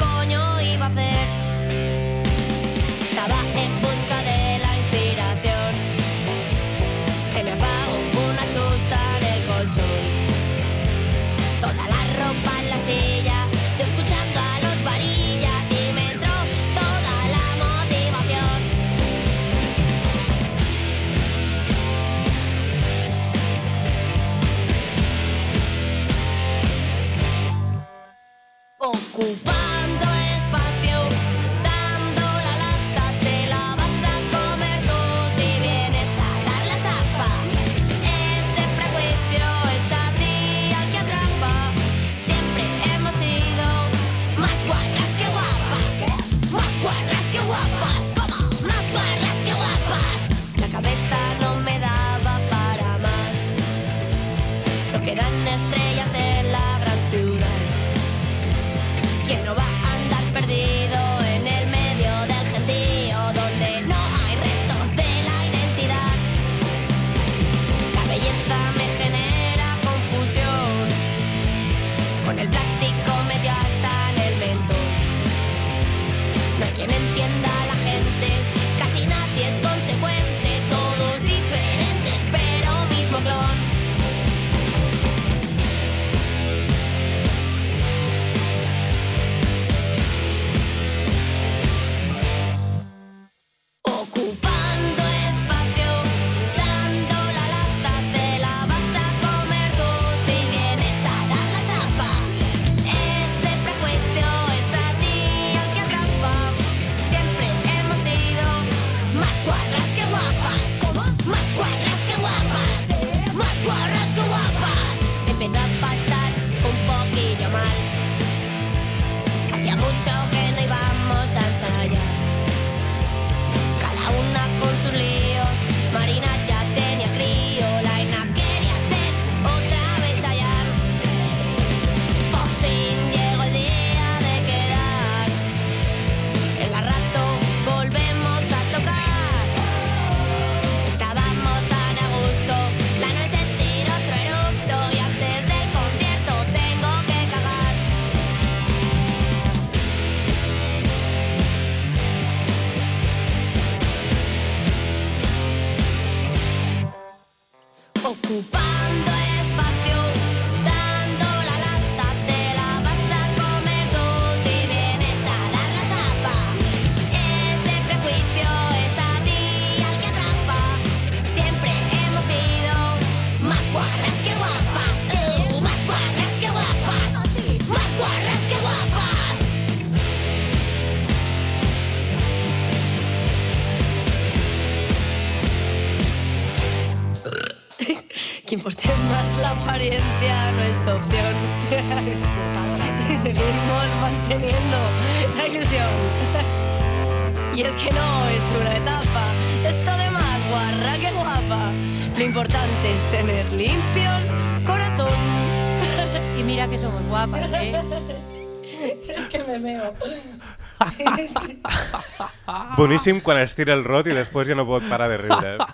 Boníssim quan es tira el rot i després ja no pot parar de riure.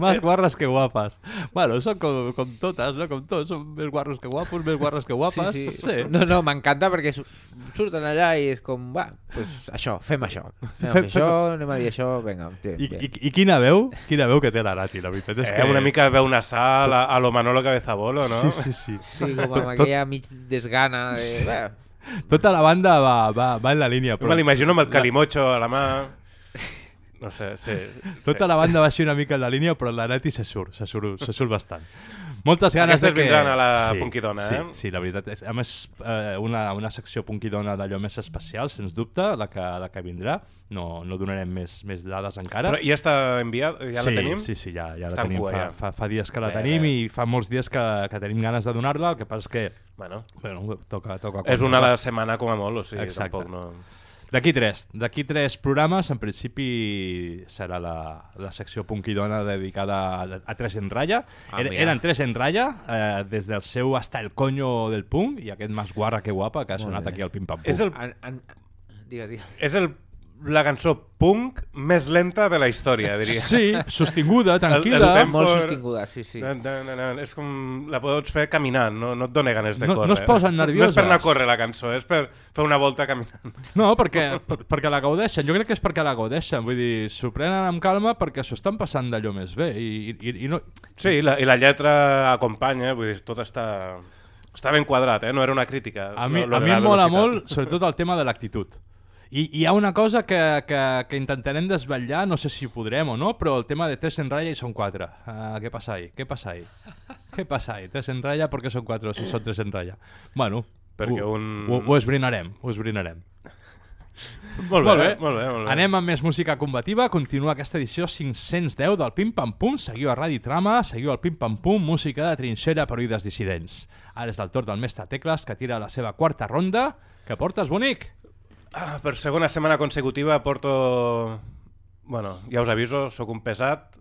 Más guarras que guapas. Bueno, són com, com totes, no? Com tots, són més guarros que guapos, més guarres que guapes. Sí, sí. No, no, m'encanta perquè su- surten allà i és com, va, pues això, fem això. Fem Fem- això, anem a dir això, vinga. Sí, I, i, I quina veu? Quina veu que té la Nati, la veritat és Eh, que... una mica veu nasal, a, a lo Manolo Cabezabolo, no? Sí, sí, sí. Sí, com amb aquella mig desgana de... Bé, Tota la banda va, va, va en la línia. Me l'imagino amb el calimocho a la mà. No sé, sí. Tota la banda va així una mica en la línia, però la Nati se surt, se surt, se surt bastant. Moltes ganes Aquestes de que... vindran a la Punkidona, sí, eh? Sí, la veritat és... A més, eh, una, una secció Punkidona d'allò més especial, sens dubte, la que, la que vindrà. No, no donarem més, més dades encara. Però ja està enviat? Ja sí, la tenim? Sí, sí, ja, ja Està la en tenim. cua, fa, ja. fa, fa dies que la Bé, tenim bé. i fa molts dies que, que tenim ganes de donar-la, el que passa és que... Bueno, bueno toca, toca És una a la setmana com a molt, o sigui, Exacte. tampoc no... D'aquí tres. D'aquí tres programes, en principi serà la, la secció Punkidona dedicada a, a Tres en Raya. Ah, mira. eren Tres en Raya, eh, des del seu hasta el coño del punk, i aquest més guarra que guapa que ha sonat aquí al Pim Pam Pum. És el- En, en... Digues, digues. És el, la cançó punk més lenta de la història, diria. Sí, sostinguda, tranquil·la. El, el tempo- Molt sostinguda, sí, sí. Na, na, na, na, és com... La pots fer caminant, no, no et dona ganes de No- no córrer. es posen No és nervioses. per anar a córrer la cançó, és per fer una volta caminant. No, perquè, per, perquè la gaudeixen. Jo crec que és perquè la gaudeixen. Vull dir, s'ho prenen amb calma perquè s'ho estan passant d'allò més bé. I, i, i no... Sí, i la, i la lletra acompanya, vull dir, tot està... Està ben quadrat, eh? No era una crítica. A mi, lo- lo a mi em mola molt, sobretot el tema de l'actitud. I hi ha una cosa que, que, que intentarem desvetllar, no sé si podrem o no, però el tema de tres en raya i són quatre. Uh, què passa ahí? Què passa ahí? Què passa ahí? Tres en raya, perquè són quatre si són tres en raya? Bueno, Perquè ho, un- ho, ho esbrinarem, ho esbrinarem. Molt bé, molt bé, molt bé. Anem amb més música combativa. Continua aquesta edició 510 del Pim Pam Pum. Seguiu a Ràdio Trama, seguiu al Pim Pam Pum, música de trinxera per oïdes dissidents. Ara és el torn del mestre Tecles, que tira la seva quarta ronda. Que portes, bonic? Ah, per segona setmana consecutiva porto... Bueno, ja us aviso, sóc un pesat.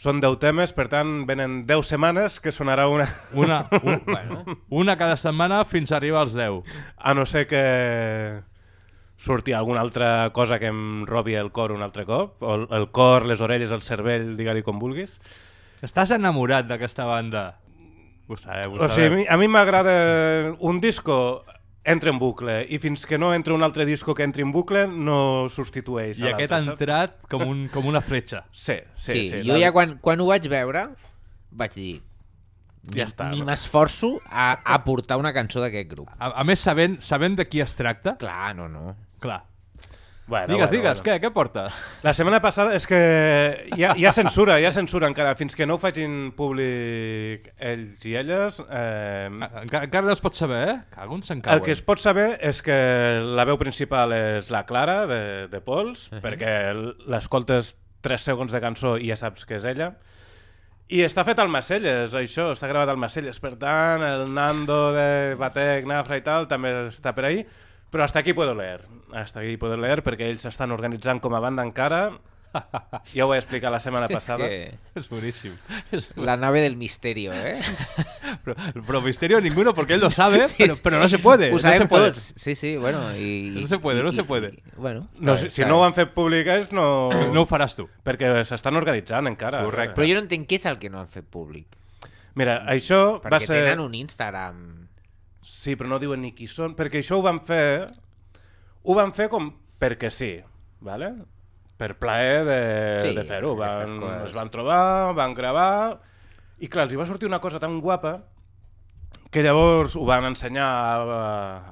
Són 10 temes, per tant, venen 10 setmanes que sonarà una... Una, un, bueno, una cada setmana fins a arribar als 10. A no ser que surti alguna altra cosa que em robi el cor un altre cop, o el, cor, les orelles, el cervell, digue-li com vulguis. Estàs enamorat d'aquesta banda? Ho sabeu, ho O sigui, sabeu. a mi m'agrada un disco entra en bucle i fins que no entra un altre disco que entri en bucle no substitueix I aquest ha entrat com, un, com una fletxa. Sí, sí, Sí, sí. jo ja quan, quan ho vaig veure vaig dir Ja està. ni m'esforço a, a portar una cançó d'aquest grup. A, a més, sabent, sabent de qui es tracta... Clar, no, no. Clar. Bueno, digues, bueno, digues, bueno. què, què portes? La setmana passada és que hi ha, hi ha censura, hi ha censura encara. Fins que no ho facin públic ells i elles... Eh, Encara, encara no es pot saber, eh? Que alguns se'n cauen. el que es pot saber és que la veu principal és la Clara, de, de Pols, uh -huh. perquè l'escoltes 3 segons de cançó i ja saps que és ella. I està fet al Macelles, això, està gravat al Macelles. Per tant, el Nando de Batec, Nafra i tal, també està per ahí. Però hasta aquí puedo leer. Hasta aquí puedo leer perquè ells s'estan organitzant com a banda encara. Ja ho vaig explicar la setmana passada. que- És boníssim. La nave del misterio, ¿eh? Pero, pero misterio ninguno porque él lo sabe, Sí, pero, sí. pero no se puede. Ho no se puede. tots. Sí, sí, bueno, i... No se puede, i- no se puede. i- bueno, No, si, si no ho han fet públic ells, no... No ho faràs tu. Perquè s'estan organitzant encara. Correcte. Però jo no entenc què és el que no han fet públic. Mira, això Perquè va ser... tenen un Instagram. Sí, però no diuen ni qui són, perquè això ho van fer... Ho van fer com perquè sí, vale? per plaer de, Sí, de fer-ho. es van trobar, van gravar I clar, els hi va sortir una cosa tan guapa que llavors ho van ensenyar a,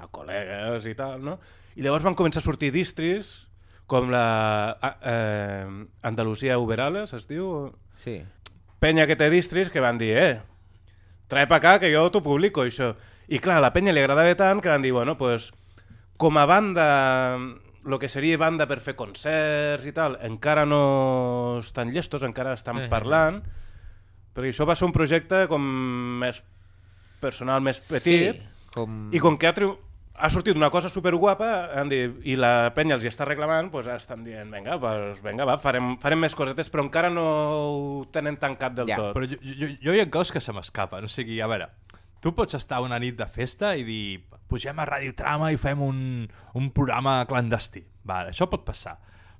a col·legues i tal, no? I llavors van començar a sortir distris com la a, eh, Andalusia Uberales, es diu? Sí. Penya que té distris que van dir, eh, trae pa acá que jo t'ho publico, això. I clar, a la penya li agradava tant que van dir, bueno, pues, com a banda, el que seria banda per fer concerts i tal, encara no estan llestos, encara estan Mhm. parlant, perquè això va ser un projecte com més personal, més petit, Sí, com- i com que ha, triu... ha sortit una cosa superguapa han dit, i la penya els hi està reclamant, doncs estan dient, vinga, pues, vinga va, farem, farem més cosetes, però encara no ho tenen tancat del tot. Però jo, jo, jo hi ha coses que se m'escapen. O sigui, a veure, tu pots estar una nit de festa i dir pugem a Radio Trama i fem un, un programa clandestí. Vale, això pot passar.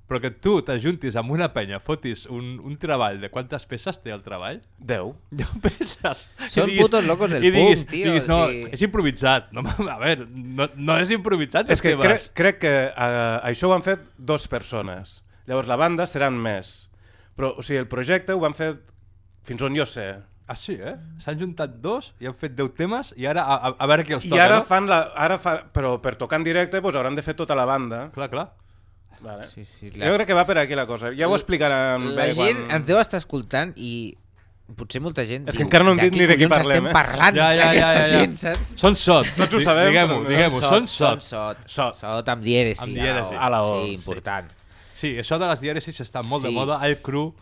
Però que tu t'ajuntis amb una penya, fotis un, un treball de quantes peces té el treball? 10. 10 peces. Són I putos locos del i diguis, punk, tio, Diguis, no, sí. és improvisat. No, a veure, no, no és improvisat. És que crec, crec que uh, això ho han fet dos persones. Llavors la banda seran més. Però, o sigui, el projecte ho van fer fins on jo sé. Ah, sí, eh? S'han juntat dos i han fet 10 temes i ara a, a, a veure qui els I toca, ara no? fan la... Ara fa, però per tocar en directe doncs, hauran de fer tota la banda. Clar, clar. Vale. Sí, sí, Jo crec que va per aquí la cosa. Ja ho explicaran La bé gent quan... ens deu estar escoltant i potser molta gent És que diu, encara no hem dit ni de qui collons parlem, estem eh? parlant Ja, ja, ja, ja, ja. gent, saps? Són sot. Tots ho sabem, Diguem-ho, diguem-ho, són Són sot. sot. Sot. Sot amb dièresi. Amb dièresi. A la O. Sí, Sí, important. Sí, això de les dièresis està molt de Sí. moda. El cru,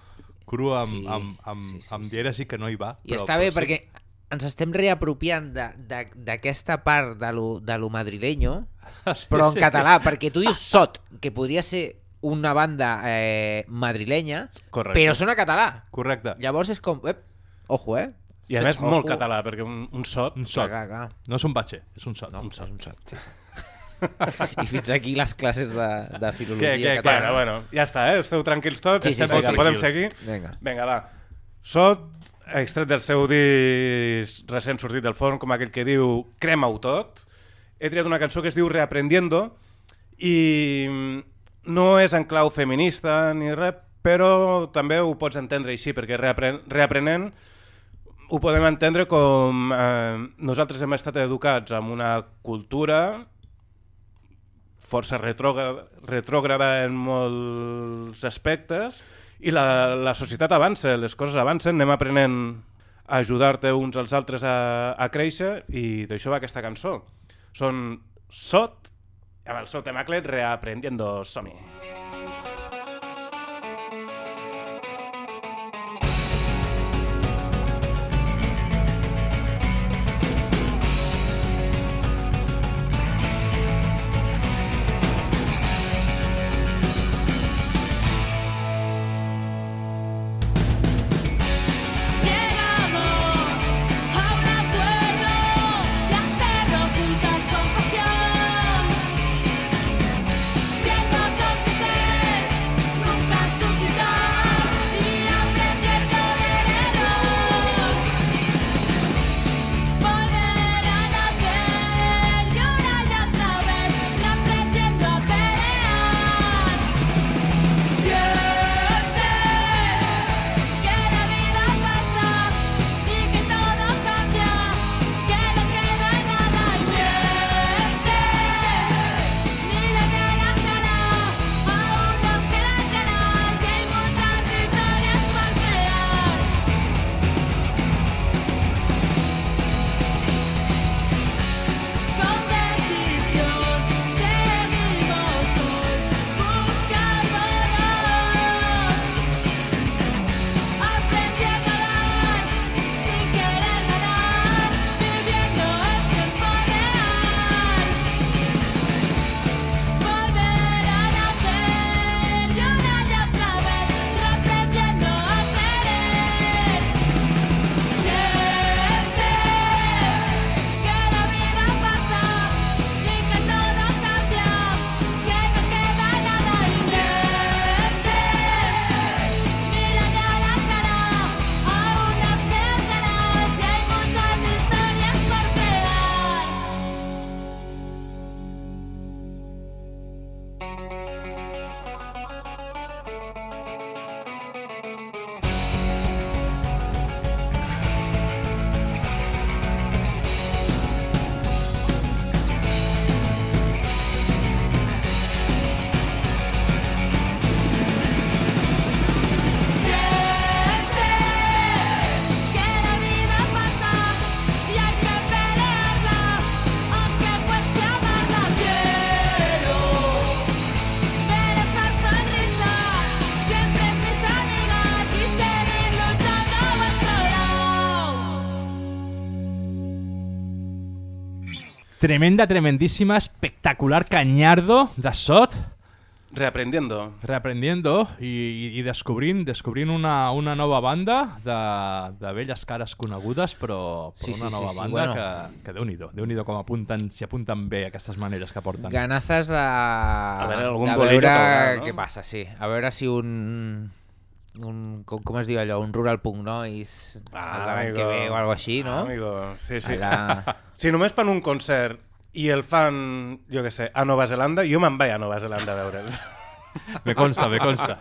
cru amb, Sí. amb, amb, amb dièresi que no hi va. I està bé perquè ens estem reapropiant d'aquesta part de lo, de lo madrileño, Sí, però en sí. català, perquè tu dius sot, que podria ser una banda eh, madrilenya, Correcte. però sona català. Correcte. Llavors és com... Ep, ojo, eh? I a Sí, més molt ojo. català, perquè un, un sot... Un sot. Clar, clar, clar. No és un batxer, és un sot. No, un sot. Un sot sí, sí. I fins aquí les classes de, de filologia què, què? catalana. Bueno, bueno, ja està, eh? Esteu tranquils tots? Sí, sí, sí, sí. podem seguir? Vinga. Vinga, va. Sot, extret del seu disc recent sortit del forn, com aquell que diu Crema-ho tot. He triat una cançó que es diu Reaprendiendo i no és en clau feminista ni res, però també ho pots entendre així, perquè reapren reaprenent ho podem entendre com eh, nosaltres hem estat educats amb una cultura força retrògrada, en molts aspectes i la, la societat avança, les coses avancen, anem aprenent a ajudar-te uns als altres a, a créixer i d'això va aquesta cançó. Són Sot, amb el Sot de Maclet, reaprendiendo som-hi. Tremenda, tremendíssima, espectacular cañardo de Sot. Reaprendiendo. Reaprendiendo i, i, i descobrint, descobrint una, una nova banda de, de velles cares conegudes, però, però Sí, sí, una sí, nova sí, banda bueno. que, que déu-n'hi-do, déu nhi déu com apunten, s'hi apunten bé aquestes maneres que porten. Ganazes de, veure, algun de veure caurà, no? què passa, sí. A veure si un... un com, com es diu allò? Un rural punk noise Ah, l'any que ve o algo així, no? Ah, amigo. Sí, sí. Allà... Si només fan un concert i el fan, jo què sé, a Nova Zelanda, jo me'n vaig a Nova Zelanda a veure'l. Me consta, me consta.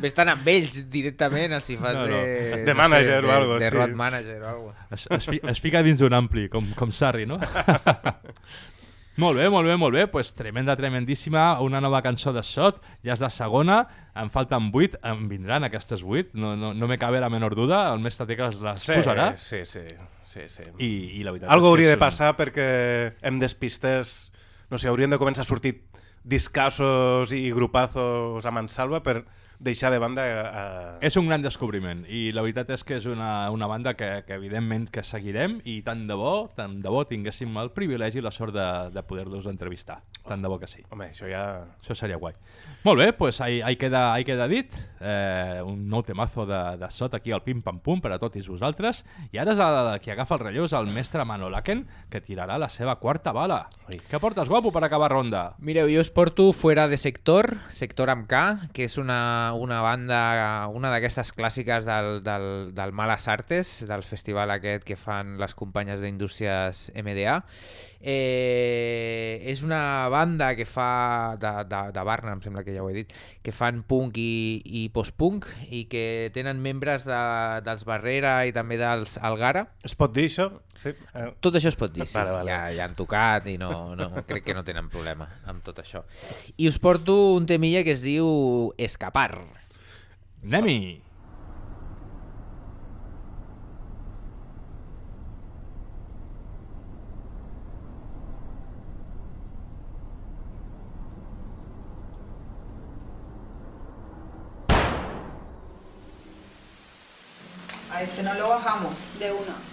Ves tan amb ells directament, els hi fas No, no. de... De manager o de, algo, de sí. road manager o algo. Es, es, fi, es fica dins d'un ampli, com, com Sarri, no? molt bé, molt bé, molt bé. Pues tremenda, tremendíssima. Una nova cançó de Sot. Ja és la segona. Em falten vuit. Em vindran aquestes vuit. No, no, no me cabe la menor duda. El mestre Tecles les Sí, posarà. sí, sí. Sí, sí. I, i la veritat Algo és que hauria és de passar perquè em despistés... No sé, haurien de començar a sortir discassos i grupazos a mansalva per deixar de banda... A... És un gran descobriment i la veritat és que és una, una banda que, que evidentment que seguirem i tant de bo, tant de bo tinguéssim el privilegi i la sort de, de poder-los entrevistar. Tant de bo que sí. Home, això ja... Això seria guai. Molt bé, pues ahí, ahí, queda, ahí queda dit. Eh, un nou temazo de, de sot aquí al Pim Pam Pum per a tots vosaltres. I ara és el qui agafa el relleu és el mestre Manolaken que tirarà la seva quarta bala. Ui. Què portes, guapo, per acabar ronda? Mireu, jo us porto Fuera de Sector, Sector amb K, que és una, una banda, una d'aquestes clàssiques del, del, del Malas Artes, del festival aquest que fan les companyes d'Indústries MDA. Eh, és una banda que fa, de, de, de Barna, em sembla que ja ho he dit, que fan punk i, i post-punk i que tenen membres de, dels Barrera i també dels Algara. Es pot dir això? Sí. Eh, Tot això es pot dir, sí. Vale, vale. Ja, ja han tocat i no, no, crec que no tenen problema amb tot això. I us porto un temilla que es diu Escapar. Anem-hi! A este no lo bajamos de una.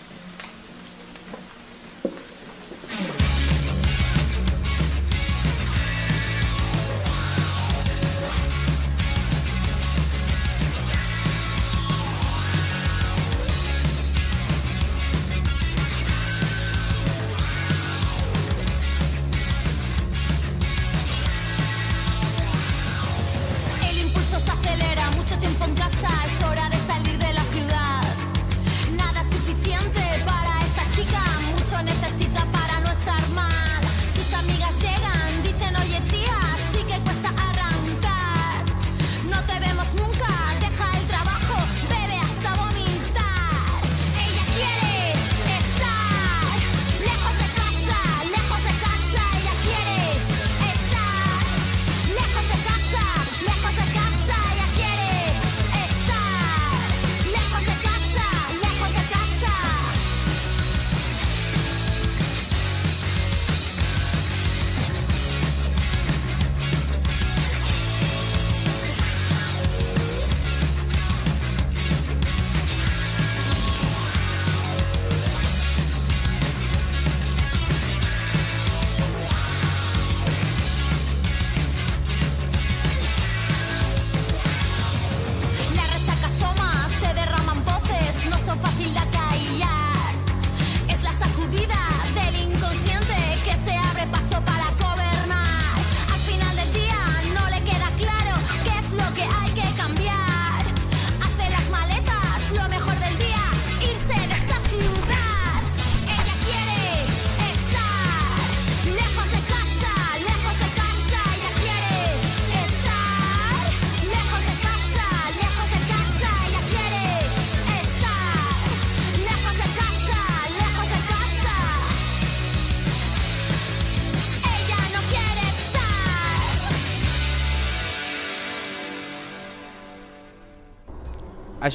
Mucho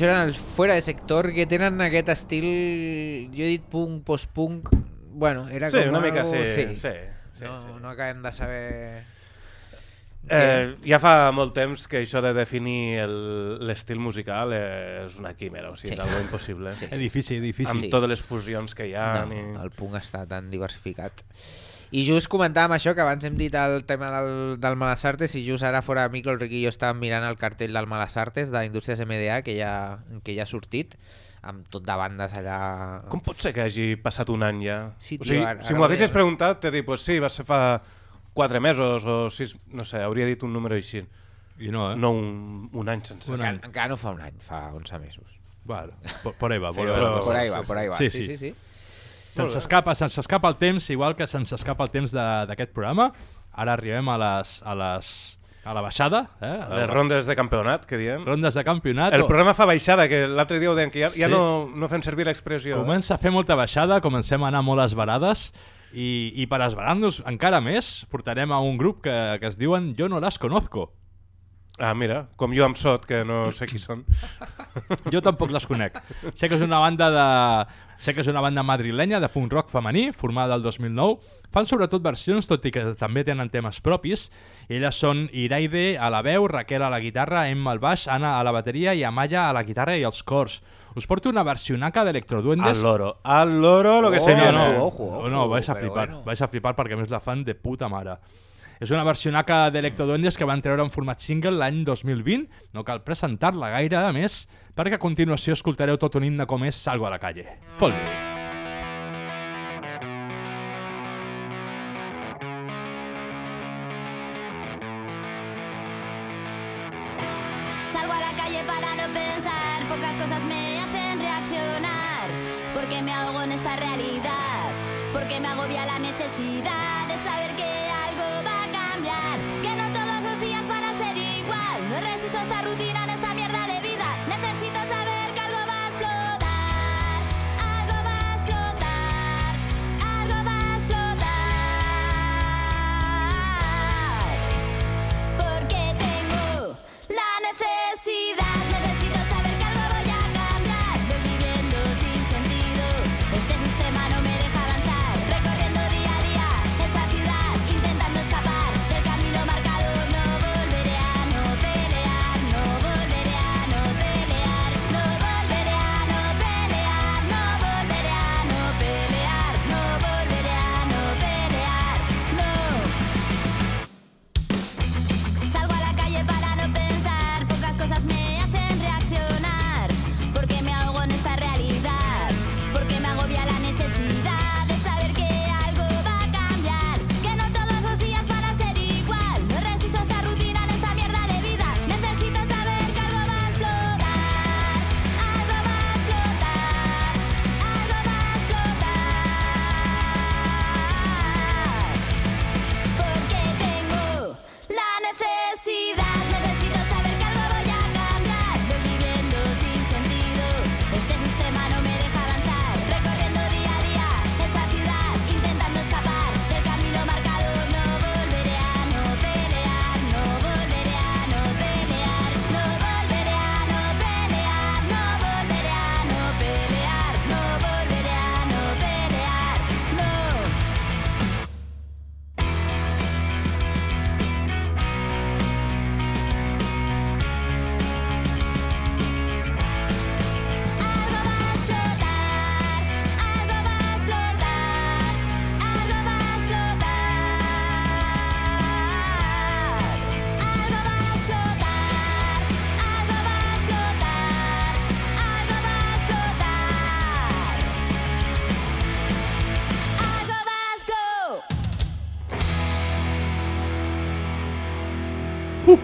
Això eren els Fuera de Sector, que tenen aquest estil, jo he dit punk, post-punk, bueno, era Sí, com una mica algo- sí, sí, sí, no, sí. no acabem de saber Eh, ja fa molt temps que això de definir el- l'estil musical és una quimera, o sigui, Sí. és algo impossible. Sí, sí. És difícil, difícil. Amb Sí. totes les fusions que hi ha. No, i... el punk està tan diversificat. I just comentàvem això, que abans hem dit el tema del, del Malas Artes i just ara fora de micro el Riqui i jo estàvem mirant el cartell del Malas Artes d'Indústries MDA que ja, que ja ha sortit amb tot de bandes allà... Com pot ser que hagi passat un any ja? Sí, o tio, sigui, ara- si m'ho haguessis preguntat, t'he dit, pues sí, va ser fa quatre mesos o sis, no sé, hauria dit un número així. I no, eh? No un, un any sencer. Encara, encara no fa un any, fa 11 mesos. Bueno, por, por ahí va. Por, ahí va. por ahí va, por ahí va. Sí, Sí, sí. sí, sí. Se'ns escapa, se'ns escapa el temps, igual que se'ns escapa el temps de- d'aquest programa. Ara arribem a les, a les a la baixada. Eh? Les rondes de campionat, que diem. Rondes de campionat. El programa fa baixada, que l'altre dia ho deien, que ja, ja Sí. no, no fem servir l'expressió. Comença a fer molta baixada, comencem a anar molt esbarades i, i per esbarar-nos encara més portarem a un grup que, que es diuen Jo no las conozco. Ah, mira, com jo amb Sot, que no sé qui són. Jo tampoc les conec. Sé que és una banda de... Sé que és una banda madrilenya de punk rock femení, formada el 2009. Fan sobretot versions, tot i que també tenen temes propis. Elles són Iraide a la veu, Raquel a la guitarra, Emma al baix, Anna a la bateria i Amaya a la guitarra i els cors. Us porto una versionaca d'Electroduendes. Al loro. Al loro lo que Oh, se no, viene. no, Ojo, ojo, no, vais a flipar, bueno. vais a flipar perquè a més la fan de puta mare. És una versionaca d'Electroduendes que van treure en format single l'any 2020. No cal presentar-la gaire, a més, perquè a continuació escoltareu tot un himne com és Salgo a la calle. Reaccionar. Porque me ahogo en esta realidad, porque me agobia la necesidad a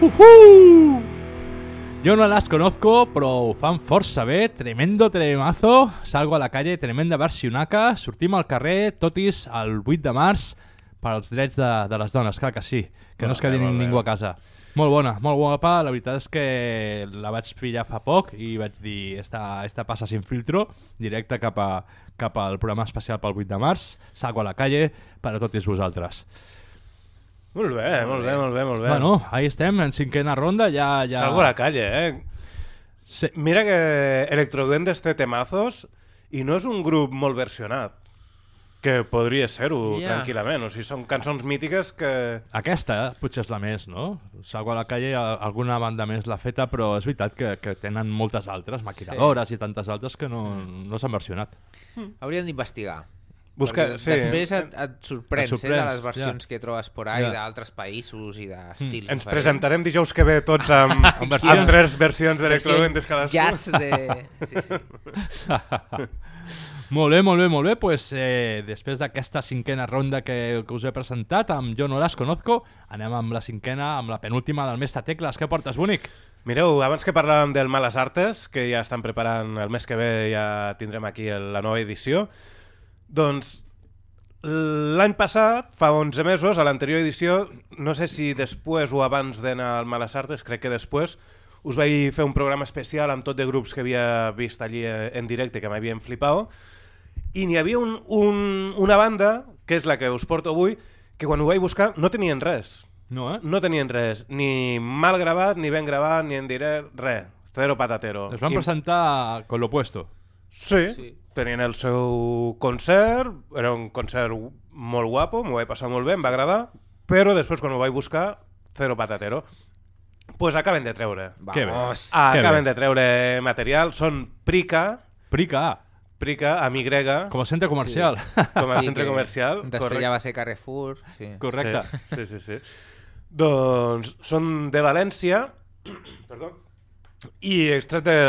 Uh! Jo no las conozco, però ho fan força bé. Tremendo tremazo. Salgo a la calle, tremenda versionaca. Sortim al carrer, totis, el 8 de març, per als drets de, de les dones, clar que sí. Que no es quedi bé. ningú a casa. Molt bona, molt guapa. La veritat és que la vaig pillar fa poc i vaig dir, esta, esta passa sin filtro, directe cap, a, cap al programa especial pel 8 de març. Salgo a la calle per a totis vosaltres. Molt bé, molt bé, molt bé, molt bé. Bueno, ahí estem, en cinquena ronda, ja... ja... Salgo a la calle, eh? Sí. Mira que Electroduendes té temazos i no és un grup molt versionat. Que podria ser-ho, Ja. tranquil·lament. O sigui, són cançons mítiques que... Aquesta potser és la més, no? Salgo a la calle, alguna banda més l'ha feta, però és veritat que, que tenen moltes altres, maquinadores i tantes altres que no, no s'han versionat. Hauríem d'investigar. Busca- Perquè sí. Després et, et sorprens, Et sorprens, eh, de les versions ja. que trobes por ahí Ja. d'altres països i d'estils Ens diferents. presentarem dijous que ve tots amb, amb, versions. tres versions Versió d'Electrovendes cadascú. jazz de- sí, sí. molt bé, molt bé, molt bé. Pues, eh, després d'aquesta cinquena ronda que, que us he presentat, amb Jo no las conozco, anem amb la cinquena, amb la penúltima del Mestre Tecles. Què portes, bonic? Mireu, abans que parlàvem del Males Artes, que ja estan preparant el mes que ve, ja tindrem aquí el, la nova edició, doncs l'any passat, fa 11 mesos, a l'anterior edició, no sé si després o abans d'anar al Males Artes, crec que després, us vaig fer un programa especial amb tot de grups que havia vist allí eh, en directe, que m'havien flipat, i n'hi havia un, un, una banda, que és la que us porto avui, que quan ho vaig buscar no tenien res. No, eh? No tenien res, ni mal gravat, ni ben gravat, ni en direct, res. Cero patatero. Es van I- presentar con lo opuesto. Sí, sí, tenien el seu concert, era un concert molt guapo, m'ho vaig passar molt bé, em va agradar, però després quan ho vaig buscar, cero patatero. Pues acaben de treure. Que bé. Ah, Que acaben de treure material, són Prica. Prica. Prica, amb Y. Com a centre comercial. Sí. Com a Sí, centre comercial. Després correcte. ja va ser Carrefour. Sí. Correcte. Sí, sí, sí. sí. Doncs són de València, perdó, i extret de,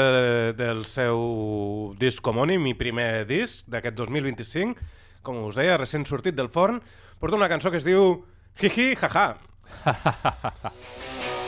del seu disc homònim, mi primer disc d'aquest 2025, com us deia, recent sortit del forn, porta una cançó que es diu Jiji, jaja.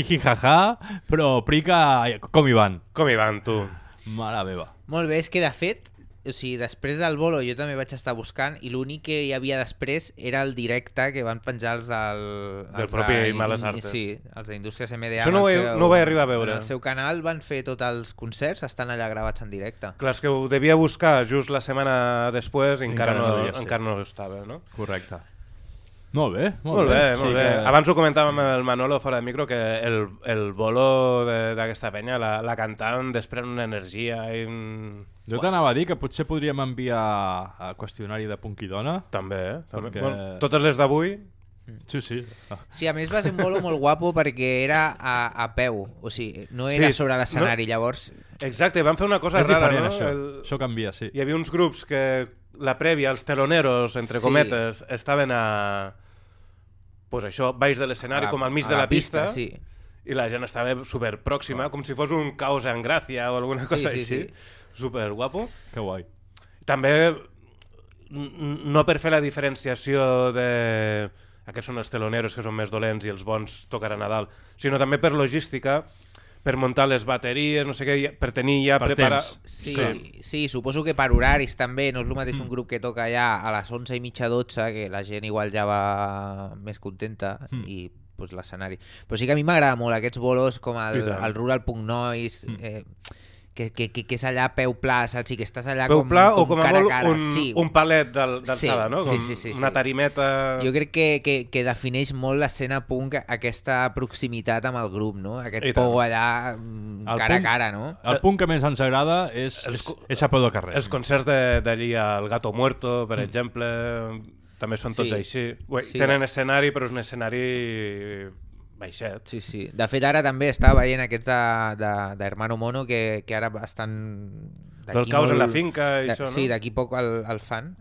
Jiji, jaja, però Prica, com hi van? Com hi van, tu? Mare meva. Molt bé, és que de fet, o sigui, després del bolo jo també vaig estar buscant i l'únic que hi havia després era el directe que van penjar els del... Del els propi de- Males Artes. Sí, els d'Indústries MDA. Això no ho he- no ho vaig arribar a veure. En el seu canal van fer tots els concerts, estan allà gravats en directe. Clar, és que ho devia buscar just la setmana després i encara, Encara no no, encara no estava, no? Correcte. Molt bé, molt, Molt bé, bé. molt Sí bé. que- Abans ho comentàvem amb el Manolo fora de micro, que el, el bolo de- d'aquesta penya, la, la cantant, desprèn una energia i un... Jo t'anava a dir que potser podríem enviar a qüestionari de Punk i Dona. També, eh? També. Perquè... Bueno, totes les d'avui... Sí, sí. Sí, a més va ser un bolo molt guapo perquè era a, a peu, o sigui, no era Sí, sobre l'escenari, no- llavors... Exacte, van fer una cosa És rara, no? això. Això canvia, sí. Hi havia uns grups que la prèvia, els teloneros, entre Sí. cometes, estaven a... Pues això, baix de l'escenari, com al mig de la la pista, pista, sí. i la gent estava super pròxima, com si fos un caos en gràcia o alguna Sí, cosa sí, així. sí. Super guapo. Que guai. També, no per fer la diferenciació de aquests són els teloneros que són més dolents i els bons tocaran a dalt, sinó també per logística, per muntar les bateries, no sé què, per tenir ja Per preparat... Sí, sí, suposo que per horaris també, no és el mateix un grup que toca ja a les 11 i mitja 12, que la gent igual ja va més contenta Mm. i pues, l'escenari. Però sí que a mi m'agrada molt aquests bolos com el, el Rural Punk Noise, eh, que, que, que, que és allà a peu pla, saps? I que estàs allà Peu com, pla com o com a cara a cara. un, sí. un palet d'al- d'alçada, Sí, no? sí, Com sí, sí, una sí. tarimeta... Jo crec que, que, que defineix molt l'escena punk aquesta proximitat amb el grup, no? Aquest pou allà mm, El cara punt- a cara, no? El punt que més ens agrada és, és, és a peu de carrer. Els concerts de- d'allí al Gato Muerto, per exemple, també són tots Sí. així. Ué, Sí. Tenen escenari, però és un escenari baixet. Sí, sí. De fet, ara també estava veient aquest d'Hermano Mono, que, que ara estan... Del caos en molt- la finca i de- això, no? Sí, d'aquí poc el, el fan,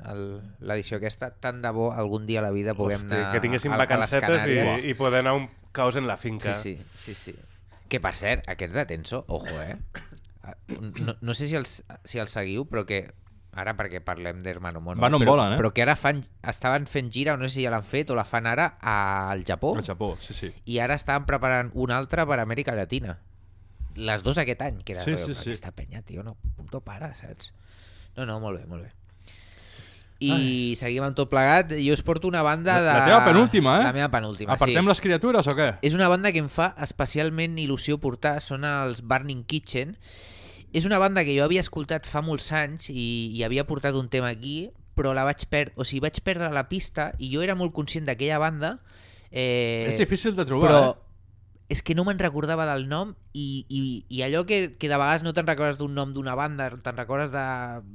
l'edició aquesta. Tant de bo algun dia a la vida puguem Hosti, anar que tinguéssim a, vacancetes i, i poder anar un caos en la finca. Sí, sí, sí, sí. Que per cert, aquests de Tenso, ojo, eh? No, no sé si els, si els seguiu, però que ara perquè parlem d'Hermano Mono, Van on però, volen, eh? però que ara fan, estaven fent gira, no sé si ja l'han fet o la fan ara al Japó. Al Japó, sí, sí. I ara estaven preparant una altra per Amèrica Llatina. Les dues aquest any, que era Sí, sí, sí, aquesta penya, tio, no puto para, saps? No, no, molt bé, molt bé. I seguim amb tot plegat. Jo us porto una banda de... La teva penúltima, eh? La meva penúltima, Apartem sí. les criatures o què? És una banda que em fa especialment il·lusió portar, són els Burning Kitchen. És una banda que jo havia escoltat fa molts anys i, i havia portat un tema aquí, però la vaig perdre, o sigui, vaig perdre la pista i jo era molt conscient d'aquella banda. Eh, És difícil de trobar, però eh? És que no me'n recordava del nom i, i, i allò que, que de vegades no te'n recordes d'un nom d'una banda, te'n recordes de,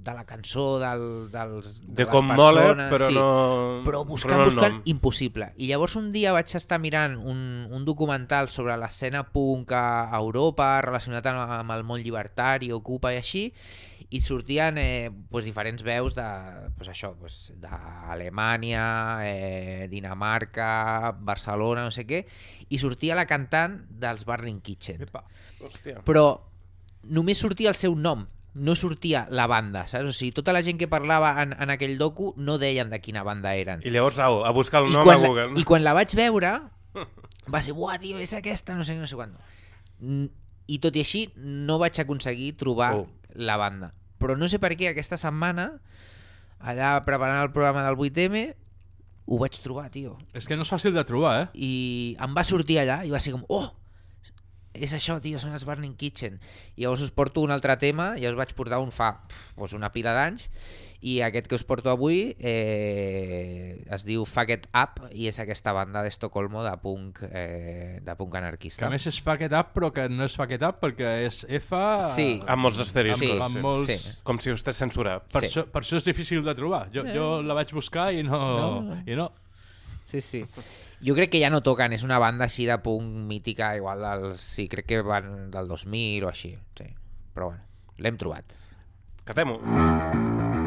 de la cançó, del, dels, De les com mola, persones, però sí. no- Però buscant, però no buscant, nom. impossible. I llavors un dia vaig estar mirant un, un documental sobre l'escena punk a Europa relacionat amb, amb el món llibertari, Ocupa i així, i sortien eh, pues, diferents veus de pues, això, pues, d'Alemanya, eh, Dinamarca, Barcelona, no sé què, i sortia la cantant dels Burning Kitchen. Hòstia. Però només sortia el seu nom, no sortia la banda, saps? O sigui, tota la gent que parlava en, en aquell docu no deien de quina banda eren. I llavors, au, a buscar el I nom a quan Google. La, I quan la vaig veure, va ser, buah, tio, és aquesta, no sé, no sé quant. I tot i així, no vaig aconseguir trobar Oh. la banda. Però no sé per què aquesta setmana, allà preparant el programa del 8M, ho vaig trobar, tio. És que no és fàcil de trobar, eh? I em va sortir allà i va ser com, oh, és això, tio, són els Burning Kitchen. I llavors us porto un altre tema, ja us vaig portar un fa pf, doncs una pila d'anys, i aquest que us porto avui eh, es diu Fuck It Up i és aquesta banda d'Estocolmo de punk, eh, de punk Que anarquista. a més és fuck it up, però que no és fuck it up perquè és F... Sí. Amb molts asteriscos. Amb, amb sí. molts... Sí. Com si estigués censurat. Per, Sí. això, per això és difícil de trobar. Jo, jo la vaig buscar i no... No. I no. Sí, sí. Jo crec que ja no toquen, és una banda així de punk mítica, igual dels... Sí, crec que van del 2000 o així, sí. Però bueno, l'hem trobat. Catem-ho. This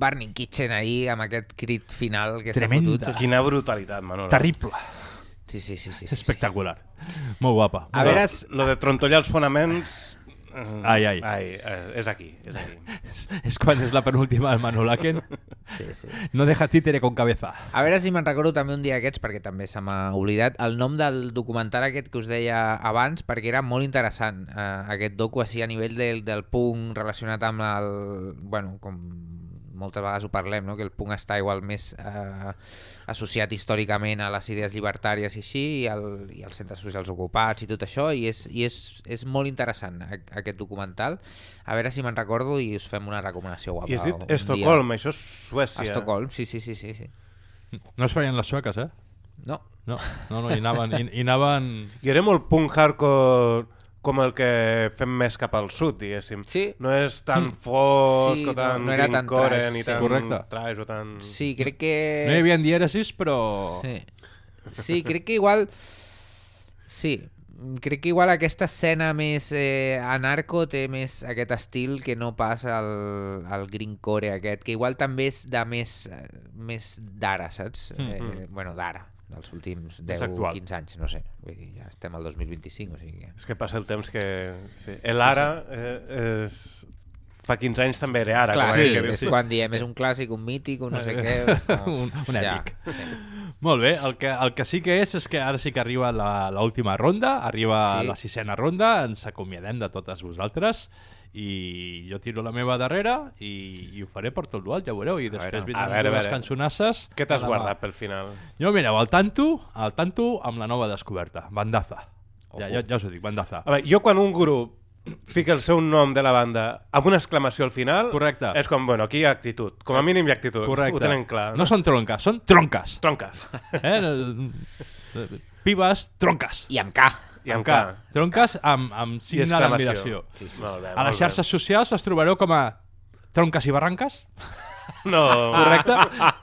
Barney Kitchen ahir amb aquest crit final que s'ha fotut. Quina brutalitat, Manolo. Terrible. Sí, sí, sí. sí, sí, sí. Espectacular. Molt guapa. A veure, Lo de trontollar els fonaments... eh, Ai, ai. ai eh, és aquí, és aquí. És, és quan és la penúltima del Manolaken. Sí, sí. No deja títere con cabeza. A veure si me'n recordo també un dia aquests, perquè també se m'ha oblidat, el nom del documental aquest que us deia abans, perquè era molt interessant, eh, aquest docu així a nivell del, del punk relacionat amb el... Bueno, com moltes vegades ho parlem, no? que el punk està igual més eh, associat històricament a les idees llibertàries i així, i, el, i els centres socials ocupats i tot això, i és, i és, és molt interessant a- aquest documental. A veure si me'n recordo i us fem una recomanació guapa. I has dit un dia. Estocolm, això és Suècia. Estocolm, sí, sí, sí, sí, sí. No es feien les sueques, eh? No. No, no, no hi anaven... Hi, hi anaven... I era molt punk hardcore com el que fem més cap al sud, diguéssim. Sí. No és tan Mm. fosc Sí, o tan no- no tan trash, ni sí. tan Correcte. trash o tan... Sí, crec que... No hi havia dièresis, però... Sí. sí, crec que igual... Sí, crec que igual aquesta escena més eh, anarco té més aquest estil que no pas el, el greencore aquest, que igual també és de més, eh, més d'ara, saps? Mm. Eh, bueno, d'ara, dels últims Més 10 actual. 15 anys, no sé. Vull dir, ja estem al 2025, o sigui que... És que passa el temps que... Sí. El ara eh, és... fa 15 anys també era ara. Clar, sí, que és quan diem és un clàssic, un mític, un no sé què... com- un, un ja, èpic. sí. Molt bé, el que, el que sí que és és que ara sí que arriba la- l'última ronda, arriba Sí. la sisena ronda, ens acomiadem de totes vosaltres i jo tiro la meva darrere i, i ho faré per tot l'alt, ja ho veureu, i després vindran a veure, veure. cançonasses. Què t'has guardat pel final? Jo, mireu, al tanto, al tanto amb la nova descoberta, Bandaza. Ja, ja, ja us ho dic, Bandaza. A veure, jo quan un grup fica el seu nom de la banda amb una exclamació al final, Correcte. és com, bueno, aquí hi ha actitud. Com a mínim hi ha actitud. Correcte. Ho tenen clar. No són tronques, són tronques. Tronques. Eh? Pibes, tronques. I amb K. I amb K. Tronques amb, amb signe d'admiració. Sí, sí. Molt bé, A molt les bé. xarxes socials les trobareu com a tronques i barranques. No. Correcte?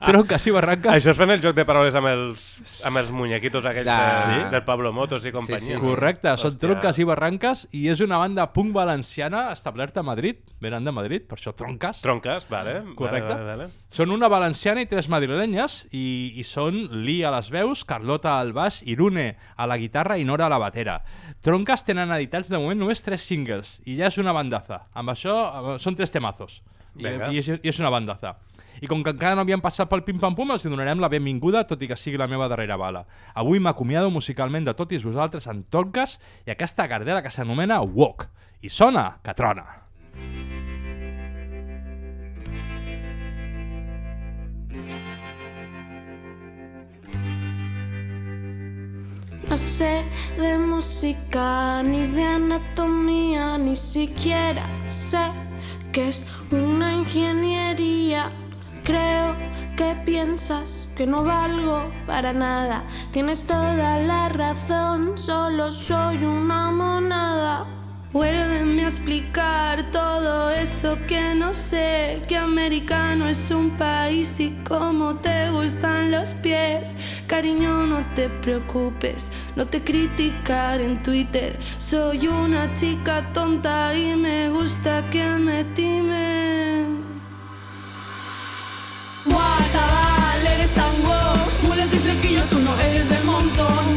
Tronques i barranques. Això es fan el joc de paraules amb els, amb els muñequitos aquells de, Sí? del Pablo Motos i companyia. Correcte, són tronques i barranques i és una banda punk valenciana establerta a Madrid, venen de Madrid, per això tronques. Tronques, vale. Correcte. Vale, vale, vale. Són una valenciana i tres madrilenyes i, i són Li a les veus, Carlota al baix, Irune a la guitarra i Nora a la batera. Tronques tenen editats de moment només tres singles i ja és una bandaza. Amb això són tres temazos. I, i, és, I és una bandaza. I com que encara no havien passat pel Pim Pam Pum, els donarem la benvinguda, tot i que sigui la meva darrera bala. Avui m'acomiado musicalment de tots vosaltres en Tronques i aquesta gardera que s'anomena Walk. I sona que trona. No sé de música ni de anatomía, ni siquiera sé que es una ingeniería. Creo que piensas que no valgo para nada. Tienes toda la razón, solo soy una monada. Vuélveme a explicar todo eso que no sé, que americano es un país y cómo te gustan los pies. Cariño, no te preocupes, no te criticar en Twitter. Soy una chica tonta y me gusta que me timen. Buah, chaval, eres tan wow. Muleto y flequillo, tú no eres del montón.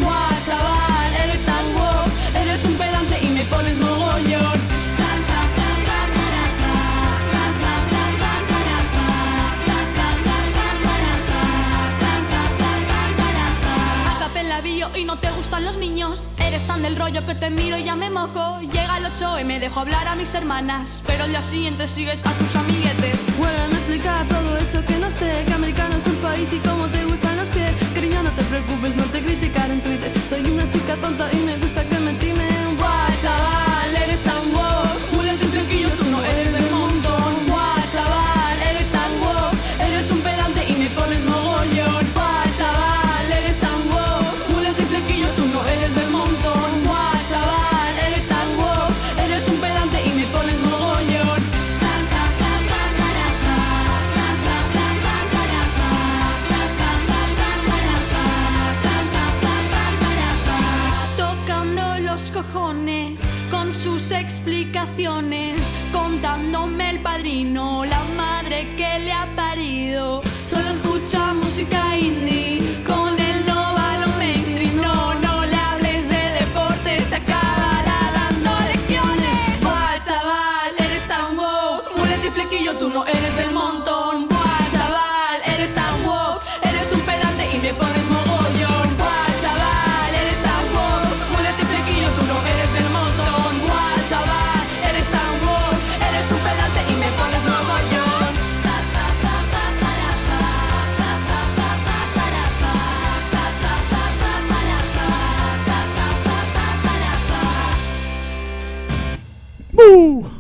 Los niños. Eres tan del rollo que te miro y ya me mojo. Llega el 8 y me dejo hablar a mis hermanas. Pero al día siguiente sigues a tus amiguetes. Vuélveme a explicar todo eso que no sé Que americano es un país y cómo te gustan los pies Cariño, no te preocupes, no te criticar en Twitter Soy una chica tonta y me gusta contándome el padrino, la madre que le ha parido. Solo escucha música indie, con él no mainstream. No, no le hables de deportes, te acabará dando lecciones. Buah, chaval, eres tan woke, muleta y flequillo, tú no eres del montón.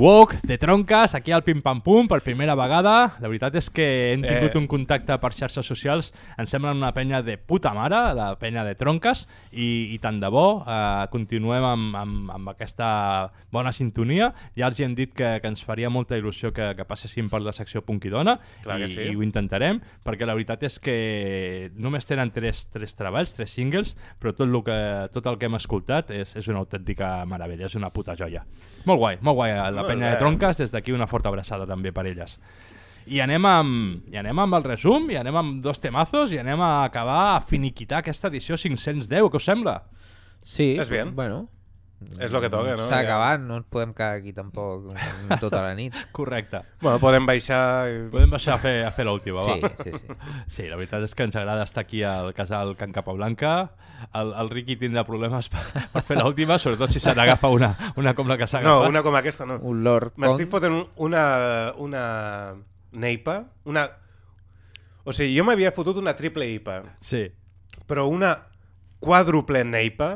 Walk de tronques, aquí al Pim Pam Pum, per primera vegada. La veritat és que hem tingut Eh. un contacte per xarxes socials. Ens semblen una penya de puta mare, la penya de tronques, i, i tant de bo. Eh, continuem amb, amb, amb aquesta bona sintonia. Ja els hi hem dit que, que ens faria molta il·lusió que, que passessin per la secció Punk i sí. i ho intentarem, perquè la veritat és que només tenen tres, tres treballs, tres singles, però tot el que, tot el que hem escoltat és, és una autèntica meravella, és una puta joia. Molt guai, molt guai, la penya de tronques, des d'aquí una forta abraçada també per elles. I anem amb, i anem amb el resum, i anem amb dos temazos, i anem a acabar a finiquitar aquesta edició 510, què us sembla? Sí, És bien. bueno. És lo que toca, no? S'ha Ja. acabat, no ens podem quedar aquí tampoc tota la nit. Correcte. Bueno, podem baixar... I... Podem baixar a fer, a fer l'última, va. Sí, sí, sí. Sí, la veritat és que ens agrada estar aquí al casal Can Capablanca. El, el Riqui tindrà problemes per, per fer l'última, sobretot si se n'agafa una, una com la que s'ha No, una com aquesta no. Un Lord M'estic fotent un- una, una neipa, una... O sigui, jo m'havia fotut una triple IPA. Sí. Però una quàdruple neipa...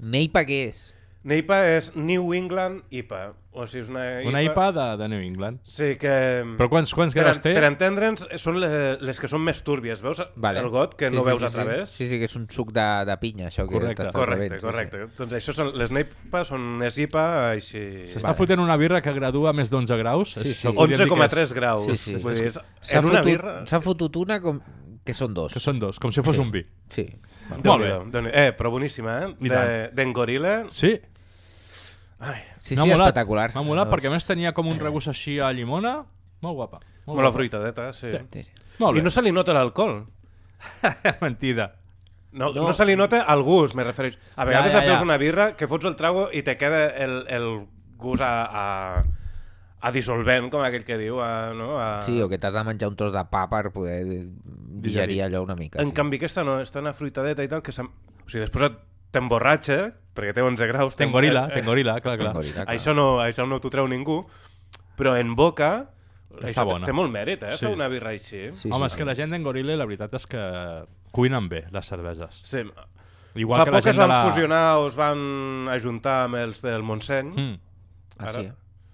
Neipa què és? Neipa és New England IPA. O sigui, és una IPA... Una IPA de, de New England. Sí, que... Però quants, quants per, graus té? Per entendre'ns, són les, les que són més túrbies. Veus Vale. el got, que Sí, no sí, veus sí, a través? Sí, sí, que és un suc de, de pinya, això. Que Correcte. t'estàs Correcte, sí, correcte. Doncs això són, les neipa són unes IPA així... S'està fotent una birra que gradua més d'11 graus. Sí, sí. Això podríem dir que és- 11,3 graus. Sí, sí. Vull dir, és- S'ha en una fotut, birra... s'ha fotut una com... que són dos. Que són dos, com si fos Sí. un vi. Sí. Molt bé. Déu-n'hi-do, Déu-n'hi-do. eh, però boníssima, eh? I De-. D'en Gorila. Sí. Ai, Sí, sí, molat, espectacular. M'ha molat Els- perquè a més tenia com un regust així a llimona. Molt guapa. Molt, Molt guapa. fruitadeta, sí. Sí. Molt bé. I no se li nota l'alcohol. Mentida. No, No. no. se li nota el gust, me refereix. A vegades ja, ja, ja, ja. una birra que fots el trago i te queda el, el gust a, a, a dissolvent, com aquell que diu. A, no? a... Sí, o que t'has de menjar un tros de pa per poder digerir allò una mica. En sí. canvi, aquesta no, està una fruitadeta i tal, que o sigui, després et- t'emborratxa, perquè té 11 graus. Ten gorila, ten gorila, clar, clar. Gorila, clar. Això no, això no t'ho treu ningú, però en boca... Està això bona. Té molt mèrit, eh, Sí. fer una birra així. Sí, Home, sí, és que la gent d'en Gorilla la veritat és que cuinen bé, les cerveses. Sí. Igual Fa que la poc que gent es de van la... fusionar o es van ajuntar amb els del Montseny. Mm. Ah, sí?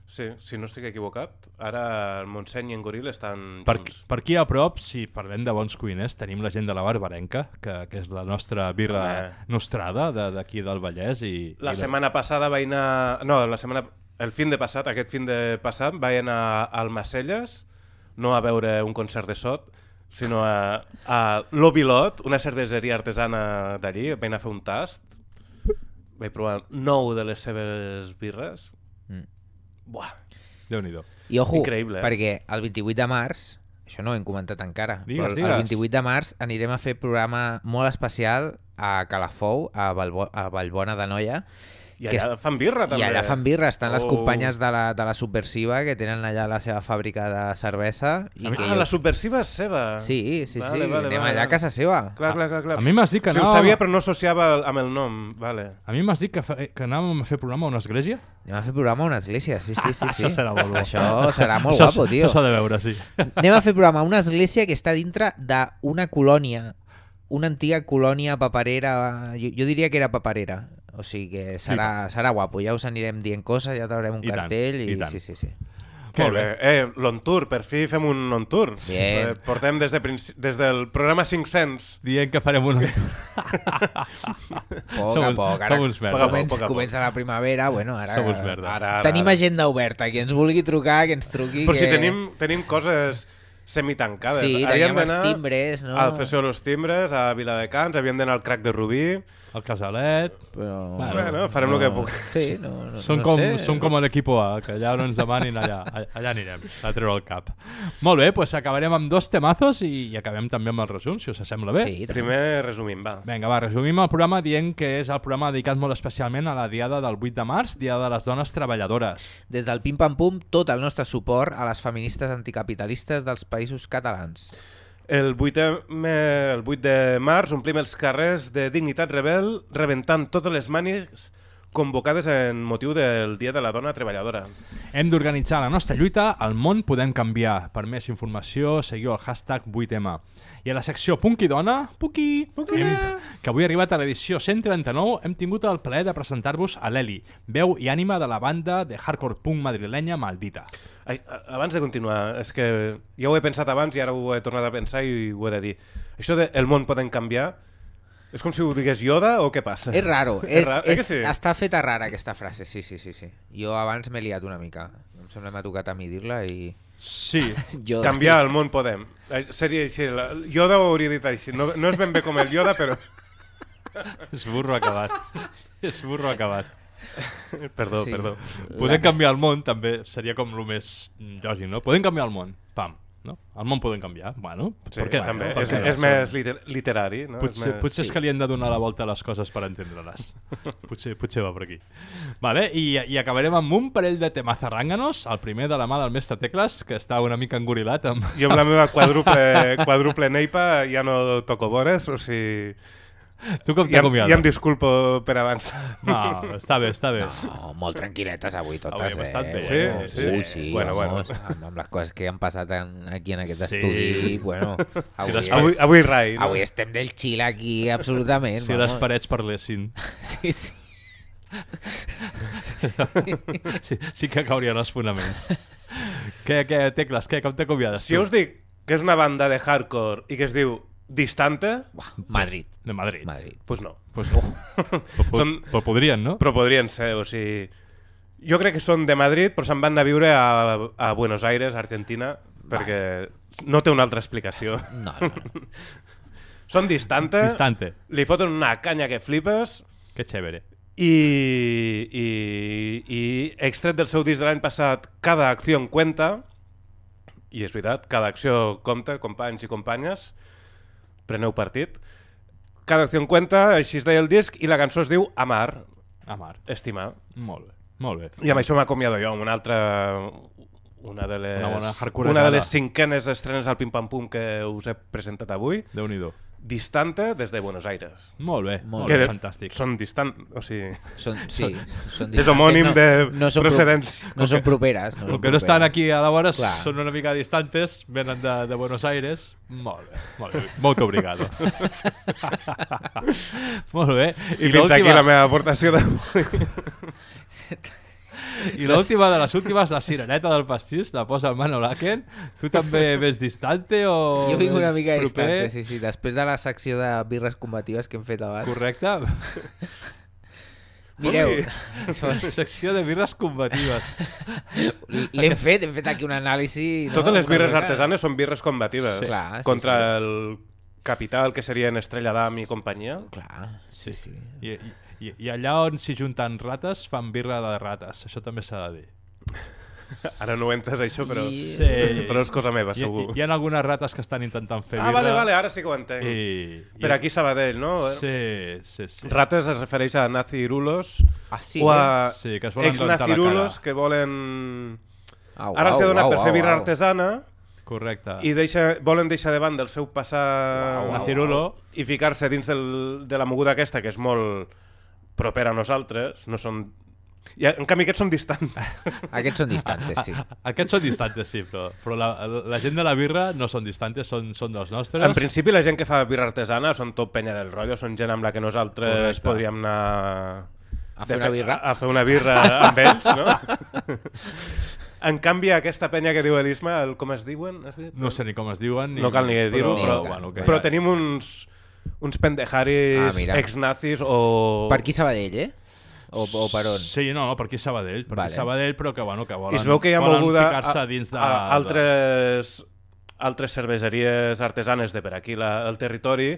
Sí, si no estic equivocat. Ara el Montseny i en Goril estan Per, junts. per aquí a prop, si parlem de bons cuiners, tenim la gent de la Barbarenca, que, que és la nostra birra Home. nostrada de- d'aquí del Vallès. I, La i setmana passada vaig anar... No, la setmana... El fin de passat, aquest fin de passat, vaig anar al Macelles, no a veure un concert de sot, sinó a, a l'Obilot, una cerveseria artesana d'allí, vaig anar a fer un tast, vaig provar nou de les seves birres. Mm. Buah, Déu-n'hi-do. I ojo, Increïble, eh? perquè el 28 de març, això no ho hem comentat encara, Digues, però el- digues. el 28 de març anirem a fer programa molt especial a Calafou, a, Valbo a Vallbona de Noia. I que allà est- fan birra, també. I allà fan birra, estan les Oh. companyes de la, de la Subversiva que tenen allà la seva fàbrica de cervesa. I que Ah, la subversiva és seva. Sí, sí, Vale, sí, vale, anem vale, allà a casa seva. Clar, clar, clar. clar. A mi m'has dit que sí, ho anàvem- sabia, però no associava amb el nom. Vale. A mi m'has dit que, fa, que anàvem a fer programa a una església? Anem a fer programa a una església, sí, sí, sí. sí. Això serà molt bo. Això serà molt Això- guapo, tio. Això s'ha de veure, sí. Anem a fer programa a una església que està dintre d'una colònia, una antiga colònia paperera, jo, jo diria que era paperera, o sigui que serà, serà guapo, ja us anirem dient coses, ja traurem un I tant, cartell i, i tant. sí, sí, sí. Molt bé. Eh, l'on-tour, per fi fem un on-tour. Bien. Eh, portem des, de princi- des del programa 500. Dient que farem un on-tour. Poc Som a poc, ara som uns comença, Poc a poc. comença la primavera, bueno, ara, Som uns merdes. Ara, ara, tenim ara. agenda oberta, qui ens vulgui trucar, que ens truqui. Però que... si tenim, tenim coses semitancades. Sí, Havíem d'anar timbres, no? Al de los Timbres, a Viladecans, havíem d'anar al Crac de Rubí... El Casalet... Però... Bueno, farem el que puc. Sí, no, no, Som, no com, sé. som com l'equipo A, que allà on ens demanin, allà, allà, anirem, a treure el cap. Molt bé, doncs acabarem amb dos temazos i, i acabem també amb el resum, si us sembla bé. Sí, Primer resumim, va. Vinga, va, resumim el programa dient que és el programa dedicat molt especialment a la diada del 8 de març, Dia de les Dones Treballadores. Des del Pim Pam Pum, tot el nostre suport a les feministes anticapitalistes dels països catalans. El 8, de, el 8 de març omplim els carrers de Dignitat Rebel rebentant totes les mànies convocades en motiu del Dia de la Dona Treballadora. Hem d'organitzar la nostra lluita al món podem canviar. Per més informació, seguiu el hashtag 8M. I a la secció Punky Dona, Punky, hem, que avui ha arribat a l'edició 139, hem tingut el plaer de presentar-vos a l'Eli, veu i ànima de la banda de hardcore punk madrilenya Maldita. Ai, abans de continuar, és que ja ho he pensat abans i ara ho he tornat a pensar i ho he de dir. Això de el món podem canviar, és com si ho digués Yoda o què passa? És raro, és, raro, eh és, que sí? està feta rara aquesta frase, sí, sí, sí, sí. Jo abans m'he liat una mica. Em sembla que m'ha tocat a mi dir-la i... Sí, jo... Canviar el món podem. Eh, Seria així. La... Yoda ho hauria dit així. No, no és ben bé com el Yoda, però... És burro acabat. És burro acabat. Perdó, Sí. perdó. Podem canviar el món, també seria com el més lògic, no? Podem canviar el món, pam. No? El món podem canviar, bueno, Sí, per què no? també. Per És, què no? és més liter literari. No? Potser, és més... potser és que li hem de donar la volta a les coses per entendre-les. potser, potser va per aquí. Vale, i, I acabarem amb un parell de temes arrànganos. El primer de la mà del mestre Tecles, que està una mica engorilat. Amb... Jo amb la meva quadruple, quadruple neipa ja no toco vores, o sigui... Tu com ja, t'acomiades? ja em disculpo per abans. No, està bé, està bé. No, molt tranquil·letes avui totes, Avui eh? bé, Sí, Bueno, sí. Ui, sí, Bueno, bueno. vamos, Amb, amb les coses que han passat en, aquí en aquest Sí. estudi, bueno... Si les Avui, avui rai, no? Avui estem del xil aquí, absolutament. Si les parets parlessin. Sí, sí. sí, sí que caurien els fonaments. què, què, Tecles, què, com t'acomiades? Si us dic que és una banda de hardcore i que es diu Distante... Madrid. De Madrid. Madrid. Pues no. Pues no. Però, Són- però podrien, no? Però podrien ser, o sigui... Jo crec que són de Madrid, però se'n van anar a viure a, a Buenos Aires, Argentina, perquè no té una altra explicació. No, no. són Distante, Distante. li foten una canya que flipes Que chévere. i, i, i extret del seu disc de l'any passat Cada acció en cuenta i és veritat, cada acció compta, companys i companyes, preneu partit. Cada acció en cuenta, així es deia el disc, i la cançó es diu Amar, Amar. estimar. Molt bé, molt bé. I amb això m'acomiado jo, amb una altra... Una de les, Una una de les cinquenes estrenes al Pim Pam Pum que us he presentat avui. Déu-n'hi-do. Distante des de Buenos Aires. Molt bé, molt que bé, fantàstic. Són distant... O sigui... Són, sí, són és homònim no, de no són pro- procedència. no són properes. No són que no estan aquí a la vora, Clar. són una mica distantes, venen de, de Buenos Aires. Molt bé, molt bé. Molt obrigado. molt bé. I fins aquí la meva aportació d'avui. I l'última de les últimes, la sireneta del pastís, la posa el Mano Laken. Tu també ves distante o Jo vinc una mica proper? distante, sí, sí. Després de la secció de birres combatives que hem fet abans. Correcte. Mireu, Ui, secció de birres combatives. l'hem fet, hem fet aquí un anàlisi... No? Totes les birres artesanes són birres combatives. Sí. Clar, sí, contra sí. el capital, que serien Estrella d'Am i companyia. Clar, sí, sí. I, i, I allà on s'hi junten rates, fan birra de rates. Això també s'ha de dir. Ara no ho he entès això, però, Sí. però és cosa meva, segur. hi, hi ha algunes rates que estan intentant fer Ah, birra. vale, vale, ara sí que ho entenc. I, Per aquí Sabadell, no? Sí, sí, sí. Rates es refereix a nazirulos Ah, sí, o a Sí, que ex-nazirulos que volen... Au, Ara els he donat au, per fer birra au. artesana Correcte. i deixa, volen deixar de banda el seu passat Nazirulo. i ficar-se dins del, de la moguda aquesta que és molt propera a nosaltres, no són... I, en canvi aquests són distants. Aquests són distantes, sí. Aquests són distantes, sí, però, però la, la gent de la birra no són distantes, són, són dels nostres. En principi la gent que fa birra artesana són tot penya del rotllo, són gent amb la que nosaltres Correcte. podríem anar... A fer una birra? A, a fer una birra amb ells, no? en canvi, aquesta penya que diu l'Isma, el, com es diuen? Has dit? No sé ni com es diuen. Ni, No cal ni dir-ho, però, però, bueno, que però tenim uns, uns pendejaris Ah, mira. ex-nazis o... Per aquí Sabadell, eh? O, o per on? Sí, no, no, per aquí Sabadell, per Vale. Sabadell, però que, bueno, que volen, I es veu que hi ha volen moguda ficar-se a, dins de... a altres altres cerveseries artesanes de per aquí la, el territori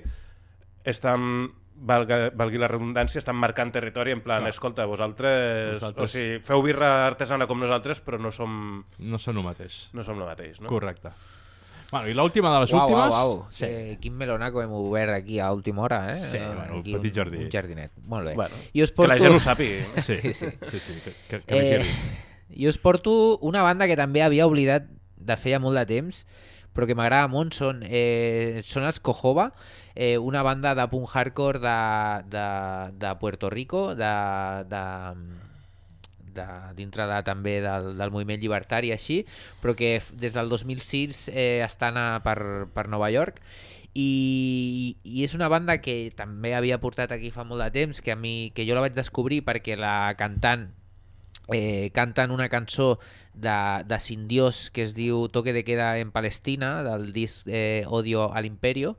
estan, valga, valgui la redundància, estan marcant territori en plan, Clar. escolta, vosaltres, Vosaltres- o sigui, feu birra artesana com nosaltres, però no som... No són el mateix. No som el mateix, no? Correcte. Bueno, i l'última de les Uau, últimes... uau, uau. Sí. Eh, quin melonaco hem obert aquí a última hora, eh? Sí, Eh, bueno, aquí un petit jardí. Un jardinet. Molt bé. Bueno, I us que la porto... gent ho sàpiga. Sí, sí, sí. sí, sí, que- que- que eh. I us porto una banda que també havia oblidat de feia molt de temps, però que m'agrada molt, són, eh, són els Cojoba, eh, una banda de punk hardcore de, de, de Puerto Rico, de, de, de, dintre de, també del, del moviment llibertari així, però que des del 2006 eh, estan a, per, per Nova York. I, i és una banda que també havia portat aquí fa molt de temps, que a mi que jo la vaig descobrir perquè la cantant eh, canten una cançó de, de Sindiós que es diu Toque de queda en Palestina del disc eh, Odio al Imperio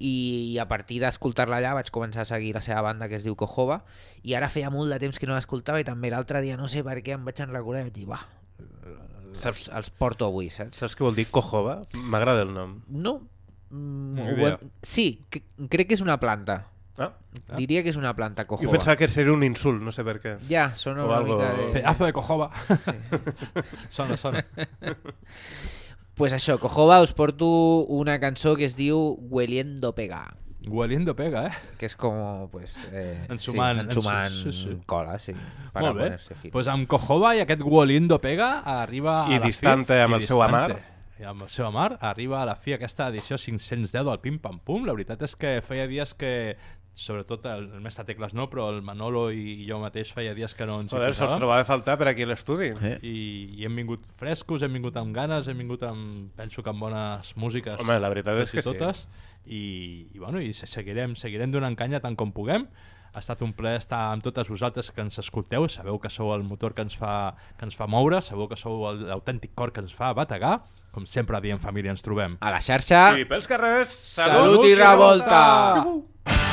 i, a partir d'escoltar-la allà vaig començar a seguir la seva banda que es diu Cojoba i ara feia molt de temps que no l'escoltava i també l'altre dia no sé per què em vaig enrecordar i vaig dir va, Saps, els porto avui, saps? saps què vol dir Cojoba? M'agrada el nom. No. Mm, ho Sí, que, crec que és una planta. Ah. Diria que és una planta, Jo cojoba. pensava que seria un insult, no sé per què. Ja, sona O una algo- mica de... Pedazo de cojoba. sona, sona. pues això, cojoba us porto una cançó que es diu Hueliendo Pega. Hueliendo pega, eh? Que és com, pues... Eh, Ensumant, sí, ensumant ensu- sí, sí. cola, sí. Per Molt bé. fino. Pues amb Cojoba i aquest Guolindo Pega arriba I a la distante fi, amb i el seu amar. I amb el seu amar arriba a la fi aquesta edició 510 del Pim Pam Pum. La veritat és que feia dies que sobretot el, el mestre Tecles no, però el Manolo i, i jo mateix feia dies que no ens Joder, hi se'ls posàvem. trobava a faltar per aquí a l'estudi. Eh. I, I hem vingut frescos, hem vingut amb ganes, hem vingut amb, penso que amb bones músiques. Home, la veritat és i que sí. totes. I, i, bueno, i se- seguirem, seguirem donant canya tant com puguem. Ha estat un plaer estar amb totes vosaltres que ens escolteu. Sabeu que sou el motor que ens fa, que ens fa moure, sabeu que sou el- l'autèntic cor que ens fa bategar. Com sempre diem família ens trobem. A la xarxa... I pels carrers, Salut, salut, i revolta! Amar,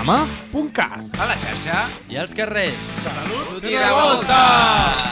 Radiotrama.cat A la xarxa i als carrers. Salut i revolta!